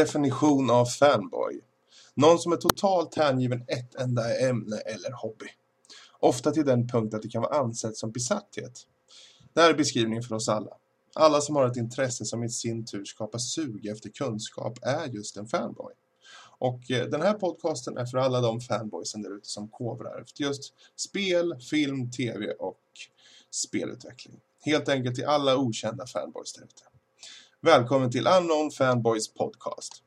definition av fanboy. Någon som är totalt hängiven ett enda ämne eller hobby. Ofta till den punkt att det kan vara ansett som besatthet. Det här är beskrivningen för oss alla. Alla som har ett intresse som i sin tur skapar sug efter kunskap är just en fanboy. Och eh, den här podcasten är för alla de fanboysen där ute som kovrar efter just spel, film, tv och spelutveckling. Helt enkelt till alla okända fanboys där ute. Välkommen till Unknown Fanboys Podcast.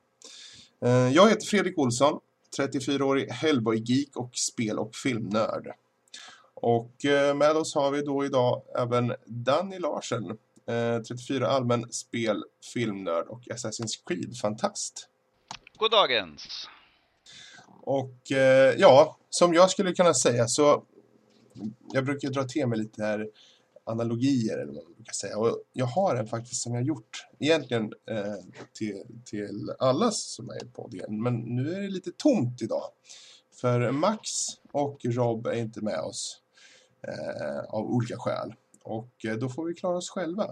Eh, jag heter Fredrik Olsson, 34-årig Hellboy-geek och spel- och filmnörd. Och eh, med oss har vi då idag även Danny Larsen, 34 allmän spel, filmnörd och Assassin's Creed-fantast. God dagens! Och eh, ja, som jag skulle kunna säga så jag brukar dra till mig lite här analogier eller vad man brukar säga. Och jag har en faktiskt som jag gjort egentligen eh, till, till alla som är på det. Men nu är det lite tomt idag. För Max och Rob är inte med oss eh, av olika skäl. Och eh, då får vi klara oss själva.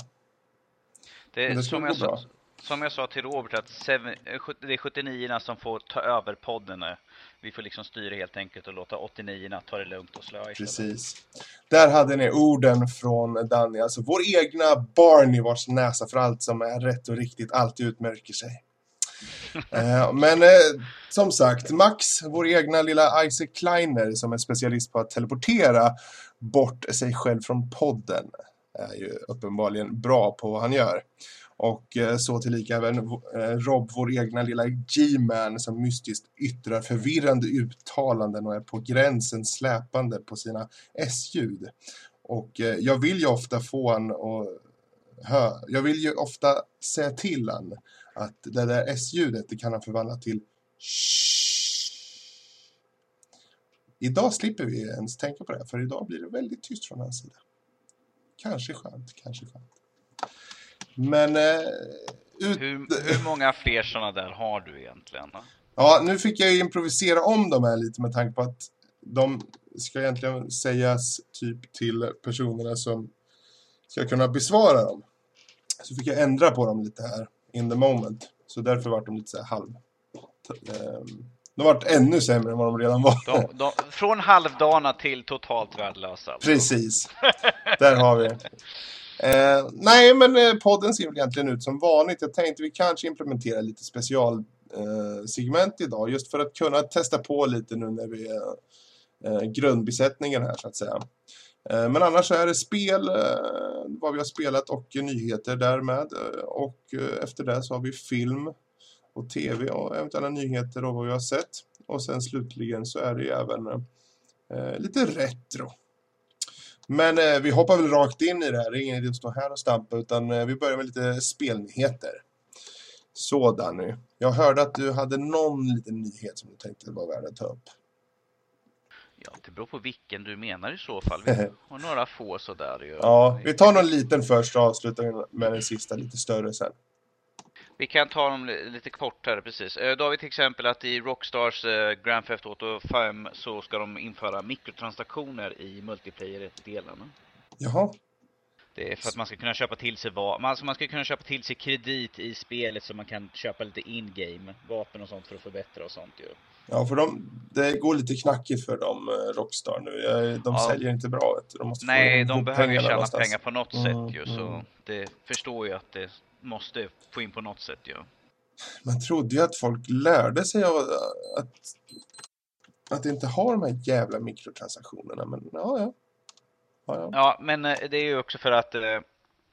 Det, det som, jag sa, som jag sa till Robert att seven, det är 79 som får ta över podden Vi får liksom styra helt enkelt och låta 89 ta det lugnt och slöa Precis. Där hade ni orden från Danny. Alltså vår egna Barney vars näsa för allt som är rätt och riktigt alltid utmärker sig. eh, men eh, som sagt, Max, vår egna lilla Isaac Kleiner som är specialist på att teleportera bort sig själv från podden är ju uppenbarligen bra på vad han gör. Och eh, så tillika även eh, Rob, vår egna lilla G-man som mystiskt yttrar förvirrande uttalanden och är på gränsen släpande på sina S-ljud. Och eh, jag vill ju ofta få han och hö jag vill ju ofta säga till han att det där S-ljudet det kan han förvandla till Idag slipper vi ens tänka på det, för idag blir det väldigt tyst från hans sida. Kanske skönt, kanske skönt. Men... Eh, ut... hur, hur många fler sådana där har du egentligen? Då? Ja, nu fick jag improvisera om dem här lite med tanke på att de ska egentligen sägas typ till personerna som ska kunna besvara dem. Så fick jag ändra på dem lite här in the moment. Så därför var de lite så här halv... Ehm, de har varit ännu sämre än vad de redan var. De, de, från halvdana till totalt värdelösa. Precis. Där har vi. Eh, nej, men eh, podden ser väl egentligen ut som vanligt. Jag tänkte vi kanske implementerar lite specialsegment eh, idag. Just för att kunna testa på lite nu när vi är eh, grundbesättningen här så att säga. Eh, men annars så är det spel, eh, vad vi har spelat och nyheter därmed. Eh, och eh, efter det så har vi film och tv och eventuella nyheter och vad vi har sett. Och sen slutligen så är det ju även eh, lite retro. Men eh, vi hoppar väl rakt in i det här. Det är ingen idé att stå här och stampa utan eh, vi börjar med lite spelnyheter. Så Danny, jag hörde att du hade någon liten nyhet som du tänkte var värd att ta upp. Ja, det beror på vilken du menar i så fall. Vi har några få sådär. Ja, vi tar någon liten först och avslutar med den sista lite större sen. Vi kan ta dem lite kortare precis. Eh, då har vi till exempel att i Rockstars eh, Grand Theft Auto 5 så ska de införa mikrotransaktioner i multiplayer-delen. Jaha. Det är för att man ska kunna köpa till sig vapen. Alltså man ska kunna köpa till sig kredit i spelet så man kan köpa lite in-game vapen och sånt för att förbättra och sånt ju. Ja, för de, det går lite knackigt för dem, eh, Rockstar nu. De ja. säljer inte bra. De Nej, de behöver ju tjäna någonstans. pengar på något mm, sätt ju. Så mm. det förstår ju att det måste få in på något sätt. Ja. Man trodde ju att folk lärde sig av att, att inte ha de här jävla mikrotransaktionerna. Men ja, ja. Ja, ja. ja men eh, det är ju också för att eh,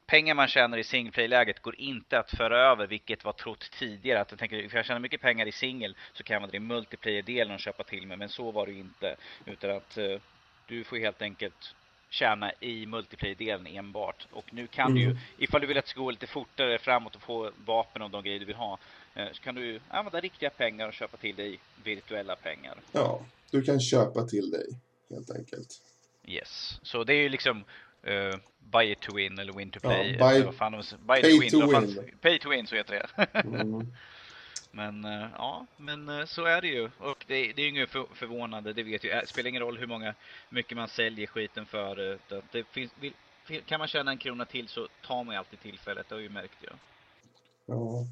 pengar man tjänar i singleplay-läget går inte att föra över, vilket var trott tidigare. Att jag tänker, för jag tjänar mycket pengar i singel så kan jag använda det i multiplayer-delen och köpa till mig. Men så var det ju inte. Utan att eh, du får helt enkelt tjäna i multiplayer-delen enbart. Och nu kan mm. du ju, mm. ifall du vill att det ska gå lite fortare framåt och få vapen och de grejer du vill ha, eh, så kan du använda riktiga pengar och köpa till dig virtuella pengar. Ja, du kan köpa till dig helt enkelt. Yes, så det är ju liksom uh, buy it to win eller win to play. Ja, buy, fan, buy pay to win. To win. pay to win, så heter det. mm. Men eh, ja, men eh, så är det ju. Och det, det är ju inget för, förvånande, det vet ju. Det spelar ingen roll hur många, mycket man säljer skiten för. Det finns, vill, kan man tjäna en krona till så tar man ju alltid tillfället, det har ju märkt jag. Ja.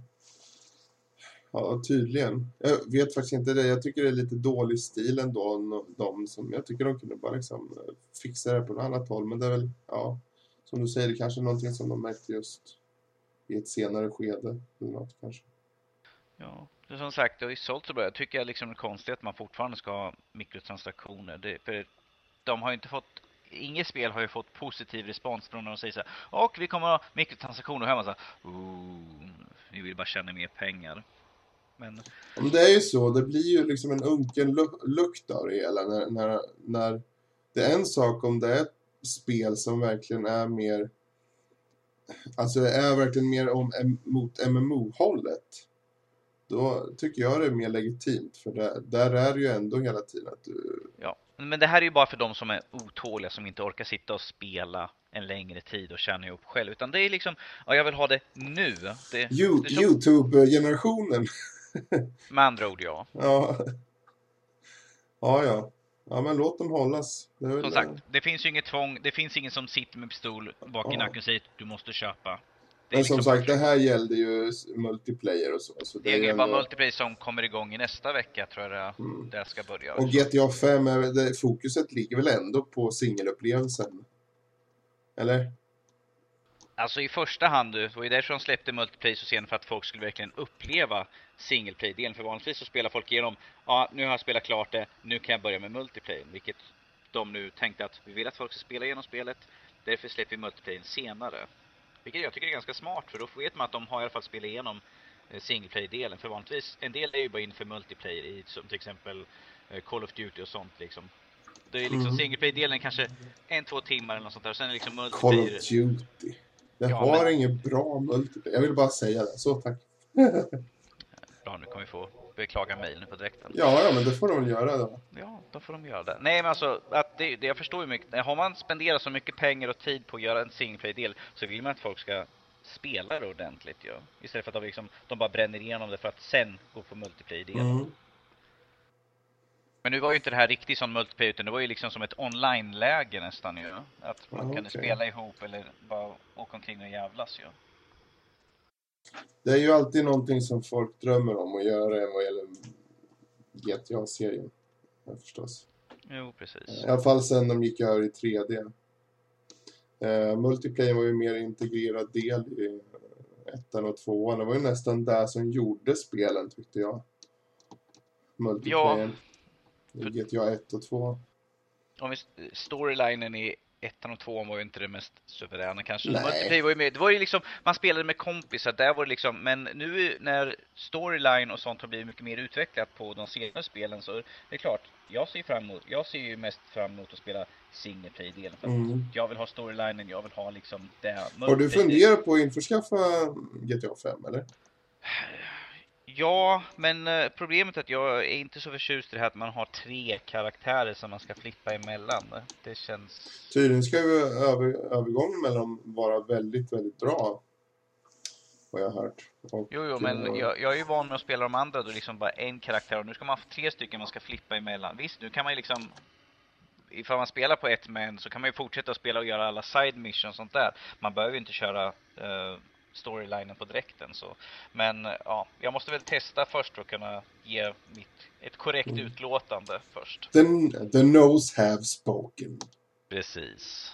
Ja, tydligen. Jag vet faktiskt inte det. Jag tycker det är lite dålig stil ändå. De som, jag tycker de kunde bara liksom fixa det på något annat håll. Men det är väl, ja, som du säger, det kanske är någonting som de märkte just i ett senare skede. Eller något kanske. Ja, som sagt, det har ju sålt så bra. Jag tycker liksom det är konstigt att man fortfarande ska ha mikrotransaktioner. Det, för de har ju inte fått Inget spel har ju fått positiv respons från när de säger så här, och vi kommer ha mikrotransaktioner och hemma så här, vi vill bara tjäna mer pengar. Men... Men det är ju så, det blir ju liksom en unken lukt av det hela när, när, när det är en sak om det är ett spel som verkligen är mer alltså är verkligen mer om, mot MMO-hållet då tycker jag det är mer legitimt för det, där är det ju ändå hela tiden att du... Ja, men det här är ju bara för de som är otåliga som inte orkar sitta och spela en längre tid och känna ihop själv utan det är liksom, ja jag vill ha det nu. Det, you, det Youtube-generationen. Med andra ord ja. Ja. Ja, ja. Ja, men låt dem hållas. Som sagt, det finns ju inget tvång. Det finns ingen som sitter med pistol bak i nacken och säger du måste köpa. Men liksom som sagt, det här gällde ju multiplayer och så. så det, det är bara multiplayer som kommer igång i nästa vecka tror jag det, mm. det ska börja. Och GTA 5, är, det, fokuset ligger väl ändå på singelupplevelsen? Eller? Alltså i första hand, det var ju därför de släppte multiplayer så sent för att folk skulle verkligen uppleva singleplay-delen. För vanligtvis så spelar folk igenom, ja nu har jag spelat klart det, nu kan jag börja med multiplayer. Vilket de nu tänkte att vi vill att folk ska spela igenom spelet, därför släpper vi multiplayer senare. Vilket jag tycker är ganska smart för då vet man att de har i alla fall spelat igenom eh, singleplay-delen. För vanligtvis, en del är ju bara in för multiplayer i som till exempel eh, Call of Duty och sånt liksom. Det är liksom mm. singleplay-delen kanske en, två timmar eller något sånt där. Och sen är liksom multiplayer... Call of Duty. Det ja, har men... ingen bra multiplayer. Jag vill bara säga det. Så tack. Bra, nu kommer vi få beklaga mejl nu på direkten. Ja, ja, men det får de väl göra då. Ja, då får de göra det. Nej, men alltså, att det, det, jag förstår ju mycket. Har man spenderat så mycket pengar och tid på att göra en singleplay-del så vill man att folk ska spela det ordentligt ju. Ja. Istället för att de, liksom, de bara bränner igenom det för att sen gå på multiplayer-delen. Mm. Men nu var ju inte det här riktigt som multiplayer utan det var ju liksom som ett online-läge nästan ju. Att man okay. kunde spela ihop eller bara åka omkring och jävlas ju. Det är ju alltid någonting som folk drömmer om att göra vad gäller GTA-serien. Förstås. Jo, precis. I alla fall sen de gick över i 3D. Uh, multiplayer var ju mer integrerad del i ettan och tvåan. Det var ju nästan det som gjorde spelen tyckte jag. Multiplayer. Ja. I GTA 1 och 2. Om vi, storylinen i ettan och tvåan var ju inte det mest suveräna kanske. Nej. var ju med, det var ju liksom, man spelade med kompisar, där var det liksom, men nu när storyline och sånt har blivit mycket mer utvecklat på de senare spelen så det är klart, jag ser fram emot, jag ser ju mest fram emot att spela single play-delen. För mm. Jag vill ha storylinen, jag vill ha liksom det. Har du funderat på att införskaffa GTA 5 eller? Ja, men eh, problemet är att jag är inte så förtjust i det här att man har tre karaktärer som man ska flippa emellan. Det känns... Tydligen ska ju över, övergången mellan dem vara väldigt, väldigt bra. Vad jag har hört. Och, jo, jo, men jag, jag, är ju van med att spela de andra då liksom bara en karaktär och nu ska man ha tre stycken man ska flippa emellan. Visst, nu kan man ju liksom ifall man spelar på ett man så kan man ju fortsätta spela och göra alla side missions och sånt där. Man behöver ju inte köra uh, storylinen på dräkten. Så. Men ja, jag måste väl testa först för att kunna ge mitt, ett korrekt mm. utlåtande först. The, the nose have spoken. Precis.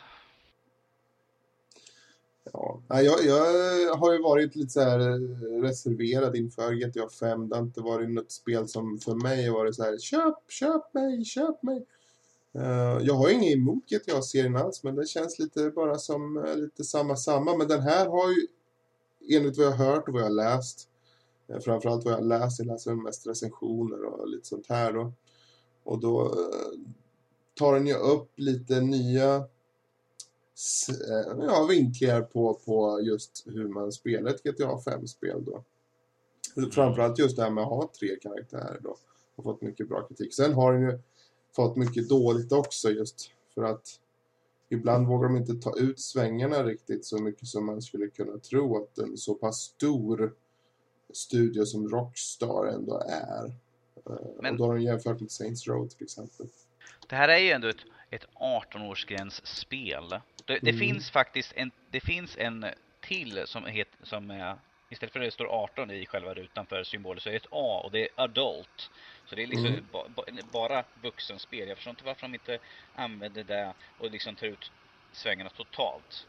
Ja, jag, jag har ju varit lite så här reserverad inför GTA 5. Det har inte varit något spel som för mig har varit så här köp, köp mig, köp mig. Uh, jag har inget emot GTA-serien alls, men det känns lite bara som uh, lite samma samma. Men den här har ju enligt vad jag har hört och vad jag har läst, eh, framförallt vad jag har läst, jag läser mest recensioner och lite sånt här då. Och då eh, tar den ju upp lite nya eh, ja, vinklingar på, på just hur man spelar ett GTA 5-spel då. Framförallt just det här med att ha tre karaktärer då. Och fått mycket bra kritik. Sen har den ju fått mycket dåligt också just för att ibland vågar de inte ta ut svängarna riktigt så mycket som man skulle kunna tro att en så pass stor studio som Rockstar ändå är. Eh, Men, och då har de jämfört med Saints Row till exempel. Det här är ju ändå ett, ett 18-årsgränsspel. Det, det mm. finns faktiskt en, det finns en till som, het, som är istället för att det står 18 i själva rutan för symboler så är det ett A och det är adult. Så det är liksom mm. ba, ba, bara vuxenspel. Jag förstår inte varför de inte använder det och liksom tar ut svängarna totalt.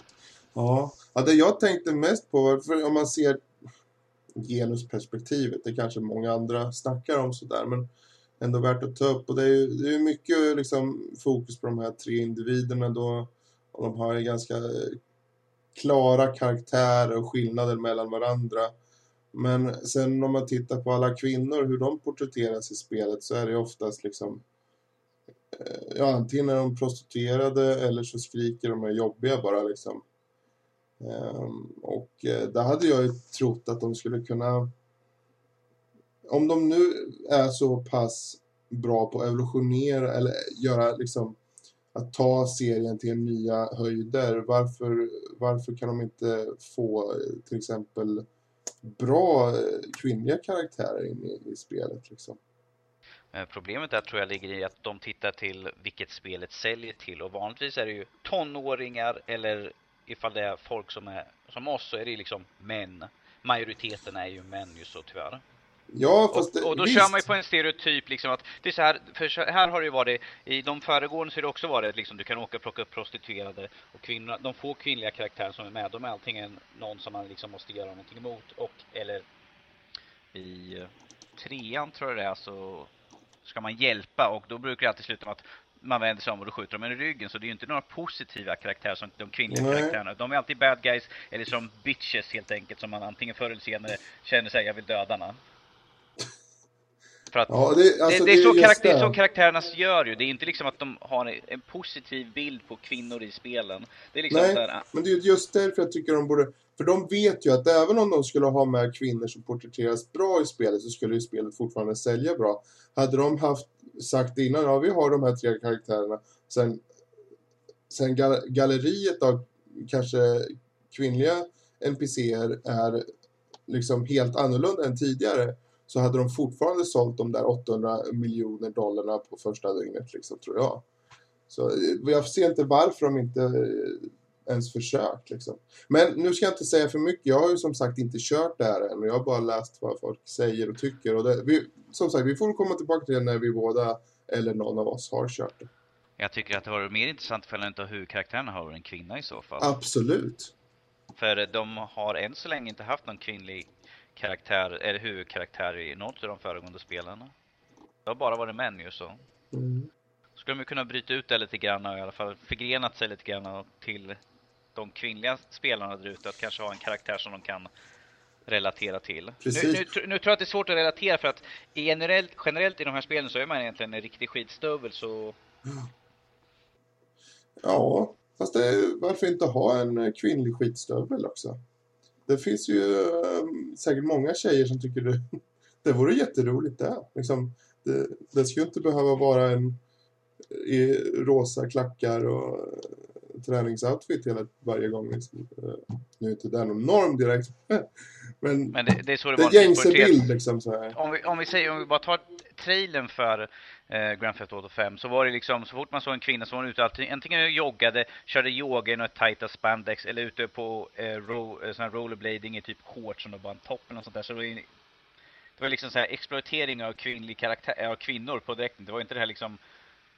Ja, ja det jag tänkte mest på, för om man ser genusperspektivet, det kanske många andra snackar om sådär, men ändå värt att ta upp. Och det är ju det är mycket liksom, fokus på de här tre individerna då, och de har ganska klara karaktärer och skillnader mellan varandra. Men sen om man tittar på alla kvinnor, hur de porträtteras i spelet så är det oftast liksom eh, ja, antingen är de prostituerade eller så skriker de är jobbiga bara liksom. Um, och uh, där hade jag ju trott att de skulle kunna om de nu är så pass bra på att evolutionera eller göra liksom att ta serien till nya höjder. Varför, varför kan de inte få eh, till exempel bra eh, kvinnliga karaktärer in i, i spelet liksom? Eh, problemet där tror jag ligger i att de tittar till vilket spelet säljer till och vanligtvis är det ju tonåringar eller ifall det är folk som är som oss så är det liksom män. Majoriteten är ju män just så tyvärr. Ja, fast och, och då visst. kör man ju på en stereotyp liksom att det är så här, för här har det ju varit, i de föregående så har det också varit liksom du kan åka och plocka upp prostituerade och kvinnor, de få kvinnliga karaktärer som är med, de är antingen någon som man liksom måste göra någonting emot och eller i trean tror jag det är så ska man hjälpa och då brukar det alltid sluta med att man vänder sig om och då skjuter de i ryggen. Så det är ju inte några positiva karaktärer som de kvinnliga Nej. karaktärerna. De är alltid bad guys eller som bitches helt enkelt som man antingen förr eller senare känner sig jag vill döda. För att ja, det, alltså, det, det, är så karaktär, så karaktärerna gör ju. Det är inte liksom att de har en positiv bild på kvinnor i spelen. Det är liksom Nej, ah. men det är just därför jag tycker de borde... För de vet ju att även om de skulle ha med kvinnor som porträtteras bra i spelet så skulle ju spelet fortfarande sälja bra. Hade de haft sagt innan, ja vi har de här tre karaktärerna. Sen, sen galleriet av kanske kvinnliga NPCer är liksom helt annorlunda än tidigare så hade de fortfarande sålt de där 800 miljoner dollarna på första dygnet, liksom, tror jag. Så eh, jag ser inte varför de inte eh, ens försökt. Liksom. Men nu ska jag inte säga för mycket. Jag har ju som sagt inte kört det här än. Jag har bara läst vad folk säger och tycker. Och det, vi, som sagt, vi får komma tillbaka till det när vi båda eller någon av oss har kört det. Jag tycker att det var mer intressant för inte hur karaktärerna har en kvinna i så fall. Absolut. För de har än så länge inte haft någon kvinnlig karaktär, eller huvudkaraktär i något av de föregående spelen. Det har bara varit män ju så. Mm. Skulle de kunna bryta ut det lite grann och i alla fall förgrenat sig lite grann till de kvinnliga spelarna där ute. Att kanske ha en karaktär som de kan relatera till. Nu, nu, nu, tror jag att det är svårt att relatera för att generellt, generellt i de här spelen så är man egentligen en riktig skitstövel så... Ja, fast det, varför inte ha en kvinnlig skitstövel också? Det finns ju um, säkert många tjejer som tycker det, det vore jätteroligt det. Liksom, det. Det skulle inte behöva vara en i rosa klackar och uh, träningsoutfit hela, varje gång. Liksom. Uh, nu är inte det någon norm direkt. Men, Men det, det är så det, det gängse bild liksom så här. Om vi, om vi säger, om vi bara tar trailern för eh, Grand Theft Auto 5 så var det liksom, så fort man såg en kvinna så var hon ute alltid, antingen joggade, körde yoga i något tajta spandex eller ute på eh, ro, eh, sån här rollerblading i typ shorts och bara en topp eller något sånt där. Så det var, det var liksom så här exploatering av kvinnlig karaktär, eh, av kvinnor på direkten. Det var inte det här liksom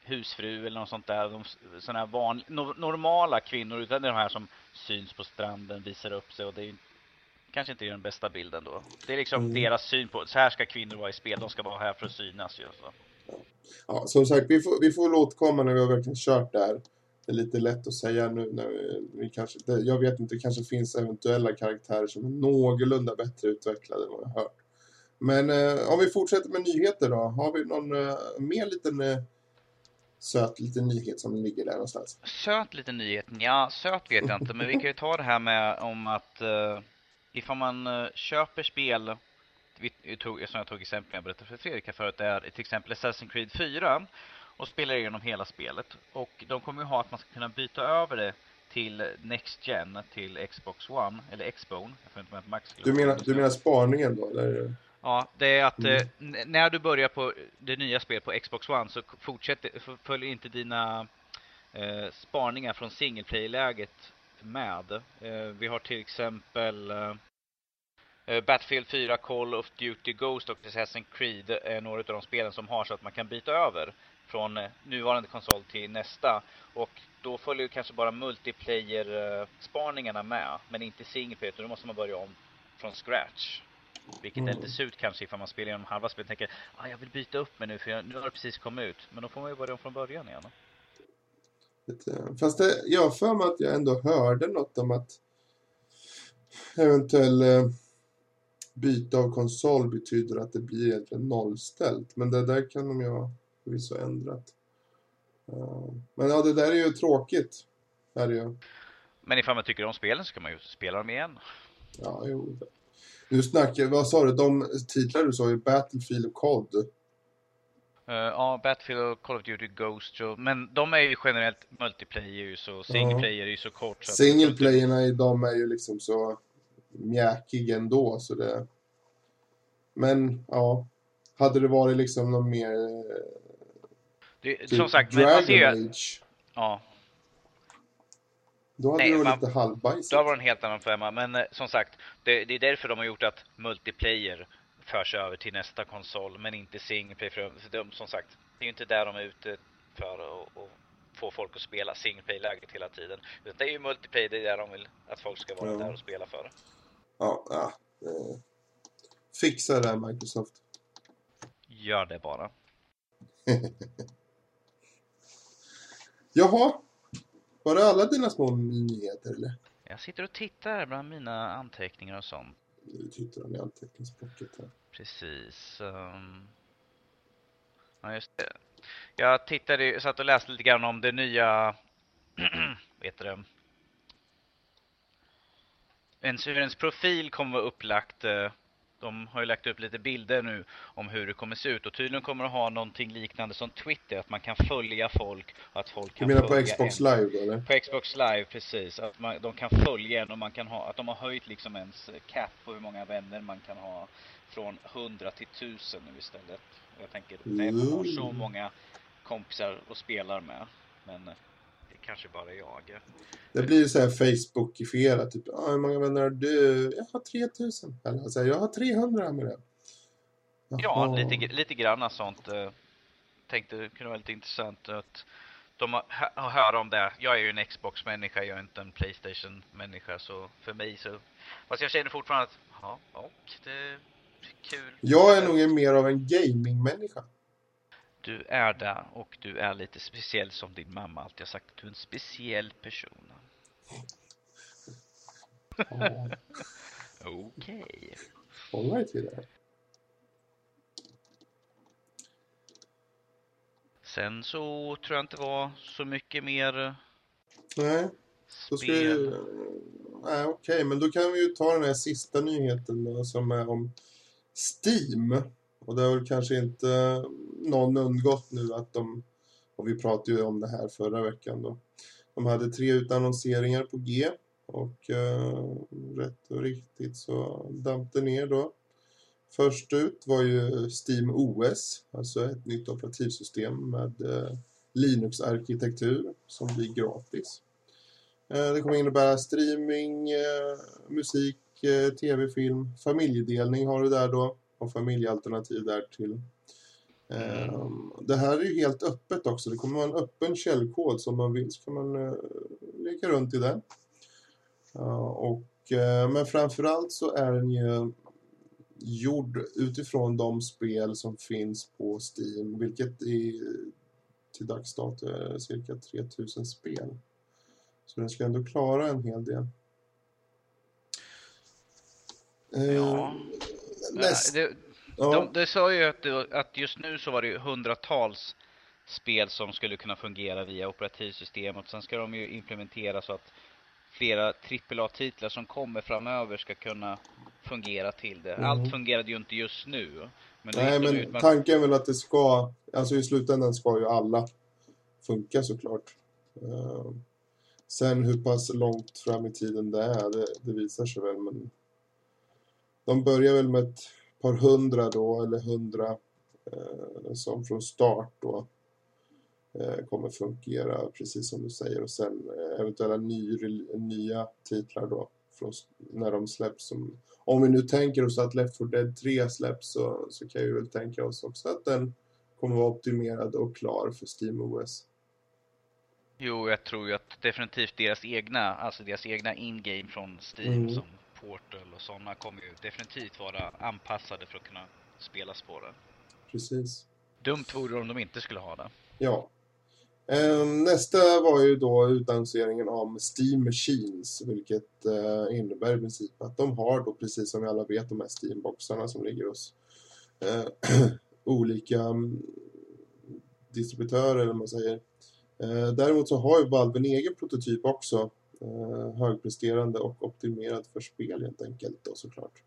husfru eller något sånt där. De, såna här van, no, normala kvinnor utan det är de här som syns på stranden, visar upp sig och det är kanske inte är den bästa bilden då. Det är liksom mm. deras syn på, så här ska kvinnor vara i spel, de ska vara här för att synas ju. Så. Ja, som sagt, vi får, vi får återkomma när vi har verkligen kört där. Det är lite lätt att säga nu när vi, vi kanske, det, jag vet inte, det kanske finns eventuella karaktärer som är någorlunda bättre utvecklade än vad jag har hört. Men eh, om vi fortsätter med nyheter då, har vi någon eh, mer liten eh, söt liten nyhet som ligger där någonstans? Söt liten nyhet? Ja, söt vet jag inte, men vi kan ju ta det här med om att eh, ifall man eh, köper spel vi tog, som jag tog exempel jag berättade för Fredrik förut, är till exempel Assassin's Creed 4 och spelar igenom hela spelet. Och de kommer ju ha att man ska kunna byta över det till Next Gen, till Xbox One, eller Xbone. Jag inte Max du menar, du menar spaningen då? Eller? Ja, det är att mm. eh, när du börjar på det nya spelet på Xbox One så fortsätter, följer inte dina eh, spaningar från single play-läget med. Eh, vi har till exempel Eh, Battlefield 4, Call of Duty Ghost och Assassin's Creed är några av de spelen som har så att man kan byta över från eh, nuvarande konsol till nästa. Och då följer kanske bara multiplayer-spaningarna med, men inte single player, då måste man börja om från scratch. Vilket mm. är lite surt kanske ifall man spelar genom halva spelet och tänker ah, jag vill byta upp mig nu för jag, nu har det precis kommit ut. Men då får man ju börja om från början igen. Fast det, jag har för mig att jag ändå hörde något om att eventuell eh, byte av konsol betyder att det blir egentligen nollställt. Men det där kan de ju ha förvisso ändrat. Uh, men ja, det där är ju tråkigt. Är det ju. Men ifall man tycker om spelen så kan man ju spela dem igen. Ja, jo. Nu snackar, vad sa du, de titlar du sa ju Battlefield och COD. Uh, ja, Battlefield och Call of Duty Ghost. Men de är ju generellt multiplayer så single player är ju så kort. Så single playerna i dem är ju liksom så mjäkig ändå. Så det... Men ja, hade det varit liksom någon mer... Det, typ som sagt, Dragon men man ser ju... Age. Ja. Då hade Nej, det varit lite halvbajsigt. Då var det en helt annan femma. Men eh, som sagt, det, det, är därför de har gjort att multiplayer förs över till nästa konsol, men inte single player. För de, som sagt, det är ju inte där de är ute för att få folk att spela single player-läget hela tiden. Utan det är ju multiplayer, det är där de vill att folk ska vara ja. där och spela för. Ja, ja. Eh, fixa det här Microsoft. Gör det bara. Jaha, var det alla dina små nyheter eller? Jag sitter och tittar bland mina anteckningar och sånt. Du tittar i anteckningsblocket här. Precis. Um... Ja, just det. Jag tittade, satt och läste lite grann om det nya, vet du? Ens, profil kommer vara upplagt uh, de har ju lagt upp lite bilder nu om hur det kommer se ut och tydligen kommer det ha någonting liknande som Twitter, att man kan följa folk och att folk kan Du menar på Xbox en. Live eller? På Xbox Live, precis. Att man, de kan följa en och man kan ha, att de har höjt liksom ens cap på hur många vänner man kan ha från 100 till 1000 nu istället. Jag tänker, nej, man har så många kompisar och spelar med. Men kanske bara jag. Det blir så här Facebookifierat. Typ, ah, hur många vänner har du? Jag har 3000. Eller alltså, jag har 300 med det. Jaha. Ja, lite, lite grann sånt. Eh, tänkte det kunde vara lite intressant att de har, höra om det. Jag är ju en Xbox-människa, jag är inte en Playstation-människa. Så för mig så... Fast jag känner fortfarande att, ja, och det är kul. Jag är nog mer av en gaming-människa. Du är där och du är lite speciell som din mamma alltid har sagt. Du är en speciell person. Oh. Okej. Okay. All right, Sen så tror jag inte det var så mycket mer Nej. Då ska vi... Nej, okej, okay. men då kan vi ju ta den här sista nyheten då, som är om Steam. Och det har väl kanske inte någon undgått nu att de, och vi pratade ju om det här förra veckan då, de hade tre utannonseringar på G och uh, rätt och riktigt så damp det ner då. Först ut var ju Steam OS, alltså ett nytt operativsystem med uh, Linux-arkitektur som blir gratis. Eh, det kommer innebära streaming, musik, tv-film, familjedelning har du där då och familjealternativ där till. Mm. Det här är ju helt öppet också. Det kommer vara en öppen källkod som man vill så kan man uh, leka runt i den. Och, uh, men framförallt så är den ju gjord utifrån de spel som finns på Steam, vilket i, till dags dato är cirka 3000 spel. Så den ska ändå klara en hel del. Ja. Näst... Det, ja. de, det sa ju att, att just nu så var det hundratals spel som skulle kunna fungera via operativsystemet. Sen ska de ju implementera så att flera AAA-titlar som kommer framöver ska kunna fungera till det. Mm. Allt fungerade ju inte just nu. Men Nej, men man... tanken är väl att det ska, alltså i slutändan ska ju alla funka såklart. Uh, sen hur pass långt fram i tiden det är, det, det visar sig väl, men de börjar väl med ett par hundra då, eller hundra eh, som från start då eh, kommer fungera precis som du säger och sen eh, eventuella ny, nya titlar då från, när de släpps. Som, om vi nu tänker oss att Left 4 Dead 3 släpps så, så kan vi väl tänka oss också att den kommer vara optimerad och klar för Steam OS. Jo, jag tror ju att definitivt deras egna, alltså deras egna in-game från Steam mm. som Portal och sådana kommer ju definitivt vara anpassade för att kunna spelas på det. Precis. Dumt vore det om de inte skulle ha det. Ja. Ehm, nästa var ju då utannonseringen om Steam Machines, vilket eh, innebär i princip att de har då, precis som vi alla vet, de här Steam-boxarna som ligger hos eh, olika mm, distributörer, eller man säger. Eh, däremot så har ju Valve en egen prototyp också, Eh, högpresterande och optimerad för spel helt enkelt då såklart.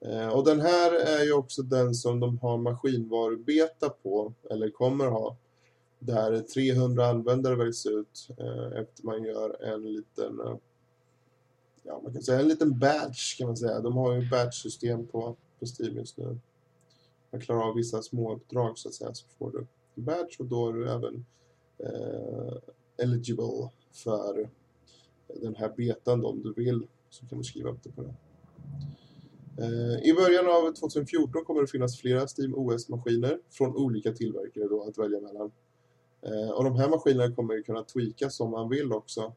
Eh, och den här är ju också den som de har maskinvarubeta på, eller kommer ha där 300 användare väljs ut eh, efter man gör en liten eh, ja, man kan säga en liten badge kan man säga. De har ju badge-system på, på Steam just nu. Man klarar av vissa små uppdrag så att säga så får du en badge och då är du även eh, eligible för den här betan då, om du vill så kan du skriva upp det på det. Eh, I början av 2014 kommer det finnas flera Steam OS-maskiner från olika tillverkare då att välja mellan. Eh, och de här maskinerna kommer kunna tweakas som man vill också.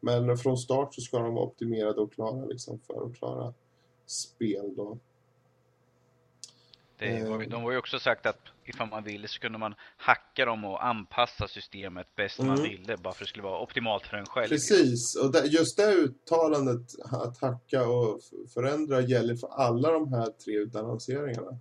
Men från start så ska de vara optimerade och klara liksom för att klara spel då. Eh. de har ju också sagt att ifall man ville så kunde man hacka dem och anpassa systemet bäst mm. man ville bara för att det skulle vara optimalt för en själv. Precis, och just det uttalandet att hacka och förändra gäller för alla de här tre utannonseringarna.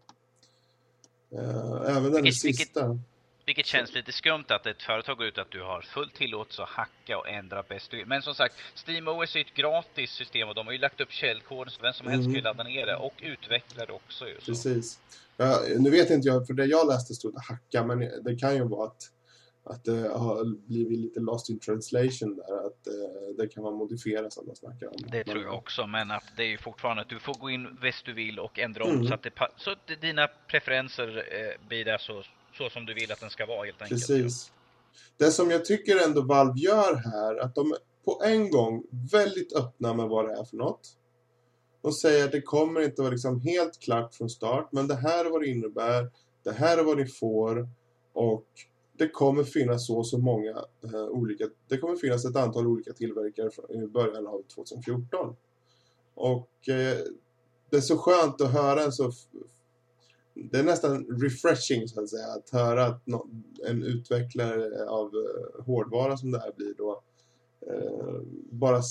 Eh, även den vilket, sista. Vilket, vilket känns lite skumt att ett företag går ut att du har full tillåtelse att hacka och ändra bäst du. Men som sagt, SteamOS är ett gratis system och de har ju lagt upp källkoden så vem som helst mm. kan ladda ner det och utveckla det också. Ju, Precis. Ja, nu vet inte jag, för det jag läste stod att hacka, men det kan ju vara att att det har blivit lite lost in translation där, att uh, det kan vara modifierat som de snackar om. Det tror jag också, men att det är ju fortfarande att du får gå in bäst du vill och ändra om mm. så, att det, så att dina preferenser eh, blir där så så som du vill att den ska vara helt enkelt. Precis. Det som jag tycker ändå Valve gör här, att de på en gång väldigt öppna med vad det är för något. De säger att det kommer inte vara liksom helt klart från start, men det här är vad det innebär, det här är vad ni får och det kommer finnas så så många eh, olika, det kommer finnas ett antal olika tillverkare i början av 2014. Och eh, det är så skönt att höra en så det är nästan refreshing så att säga att höra att no en utvecklare av uh, hårdvara som det här blir då uh, bara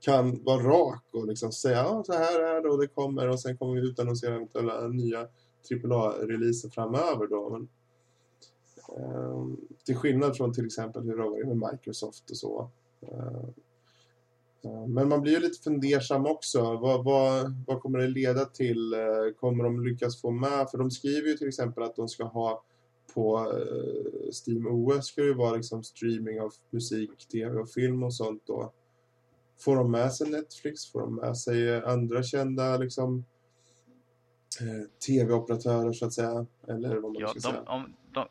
kan vara rak och liksom säga ja, så här är det och det kommer och sen kommer vi utannonsera eventuella nya AAA-releaser framöver då. Men, uh, till skillnad från till exempel hur det har varit med Microsoft och så. Eh, men man blir ju lite fundersam också. Vad, vad, vad, kommer det leda till? Eh, kommer de lyckas få med? För de skriver ju till exempel att de ska ha på eh, Steam OS ska det ju vara liksom streaming av musik, tv och film och sånt då. Får de med sig Netflix? Får de med sig andra kända liksom eh, tv-operatörer så att säga? Eller vad man ja, ska de, säga. Om, de,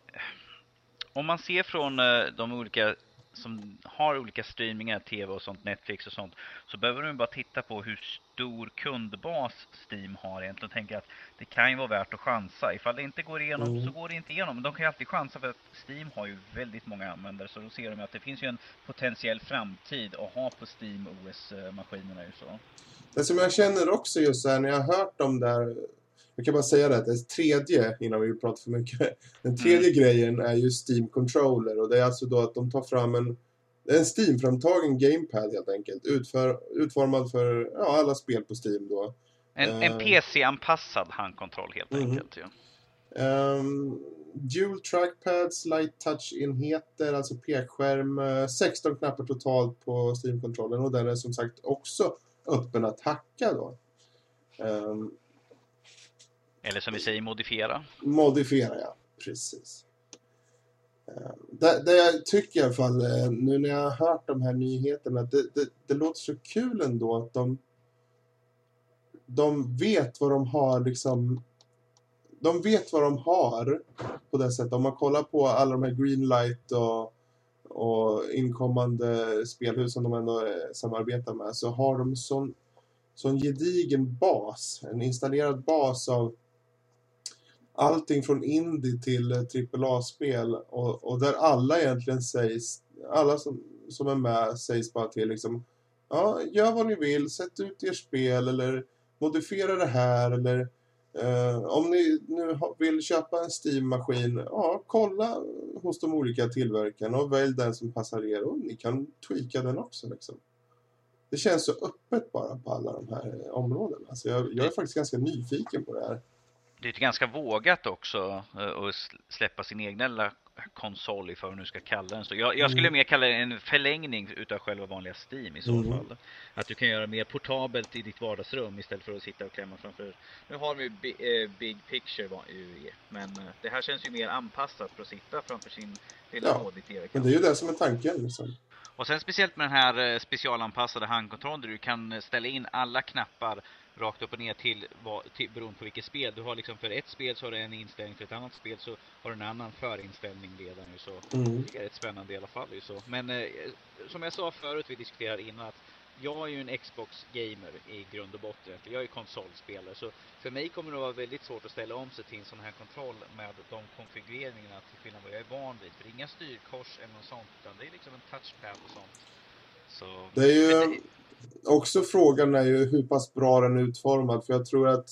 om man ser från de olika som har olika streamingar, tv och sånt, Netflix och sånt, så behöver du bara titta på hur stor kundbas Steam har egentligen och tänka att det kan ju vara värt att chansa. Ifall det inte går igenom mm. så går det inte igenom. Men de kan ju alltid chansa för att Steam har ju väldigt många användare så då ser de att det finns ju en potentiell framtid att ha på Steam OS-maskinerna ju så. Det som jag känner också just här när jag har hört om där jag kan bara säga det, det tredje, innan vi pratar för mycket. Den tredje mm. grejen är ju Steam Controller och det är alltså då att de tar fram en en Steam-framtagen gamepad helt enkelt. Utför, utformad för ja, alla spel på Steam då. En, uh, en eh. PC-anpassad handkontroll helt mm enkelt. Ja. Um, dual trackpads, light touch-enheter, alltså pekskärm. 16 eh, knappar totalt på Steam-kontrollen och den är som sagt också öppen att hacka då. Um, eller som vi säger, modifiera. Modifiera, ja. Precis. Eh, det, det jag tycker i alla fall, eh, nu när jag har hört de här nyheterna, det, det, det låter så kul ändå att de de vet vad de har liksom de vet vad de har på det sättet. Om man kollar på alla de här Greenlight och, och inkommande spelhus som de ändå eh, samarbetar med så har de sån sån gedigen bas, en installerad bas av allting från indie till eh, AAA-spel och, och där alla egentligen sägs, alla som, som är med sägs bara till liksom, ja, gör vad ni vill, sätt ut er spel eller modifiera det här eller eh, om ni nu vill köpa en Steam-maskin, ja, kolla hos de olika tillverkarna och välj den som passar er och ni kan tweaka den också liksom. Det känns så öppet bara på alla de här eh, områdena. Så jag, jag är faktiskt ganska nyfiken på det här det är ganska vågat också eh, att släppa sin egna lilla konsol, i vad man nu ska kalla den. Så jag, jag skulle mm. mer kalla det en förlängning utav själva vanliga Steam i så mm. fall. Att du kan göra mer portabelt i ditt vardagsrum istället för att sitta och klämma framför. Nu har vi eh, Big Picture UE, men eh, det här känns ju mer anpassat för att sitta framför sin lilla ja, HD-TV. Men det är ju det som är tanken liksom. Och sen speciellt med den här specialanpassade handkontrollen där du kan ställa in alla knappar rakt upp och ner till, till beroende på vilket spel. Du har liksom för ett spel så har du en inställning, för ett annat spel så har du en annan förinställning redan så. Mm. Det är rätt spännande i alla fall ju så. Men eh, som jag sa förut, vi diskuterade innan att jag är ju en Xbox-gamer i grund och botten. Jag är konsolspelare så för mig kommer det att vara väldigt svårt att ställa om sig till en sån här kontroll med de konfigureringarna till skillnad vad jag är van vid. För det är inga styrkors eller något sånt utan det är liksom en touchpad och sånt. Så, det är ju också frågan är ju hur pass bra den är utformad. För jag tror att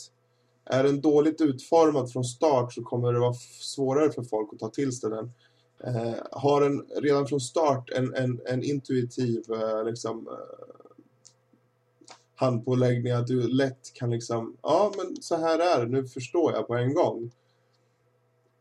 är den dåligt utformad från start så kommer det vara svårare för folk att ta till sig den. Eh, har den redan från start en, en, en intuitiv eh, liksom, eh, handpåläggning att du lätt kan liksom, ja men så här är det, nu förstår jag på en gång.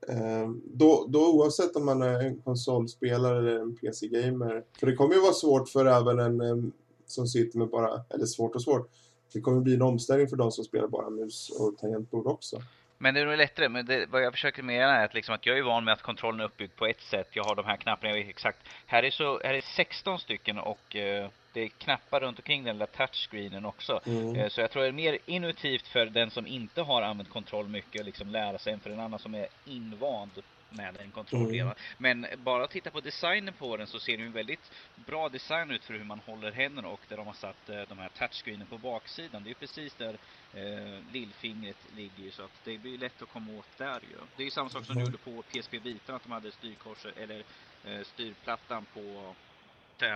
Eh, då, då oavsett om man är en konsolspelare eller en PC-gamer, för det kommer ju vara svårt för även en eh, som sitter med bara, eller svårt och svårt. Det kommer bli en omställning för de som spelar bara mus och tangentbord också. Men det är nog lättare. Men det, vad jag försöker mena är att, liksom att jag är van med att kontrollen är uppbyggd på ett sätt. Jag har de här knapparna, jag vet exakt. Här är, så, här är 16 stycken och eh, det är knappar runt omkring den där touchscreenen också. Mm. Eh, så jag tror det är mer intuitivt för den som inte har använt kontroll mycket liksom lära sig än för en annan som är invand med en kontroll mm. Men bara titta på designen på den så ser det ju väldigt bra design ut för hur man håller händerna och där de har satt eh, de här touchscreenen på baksidan. Det är ju precis där eh, lillfingret ligger så att det blir lätt att komma åt där ju. Det är ju samma sak som mm. de gjorde på PSP Vita att de hade styrkorset eller eh, styrplattan på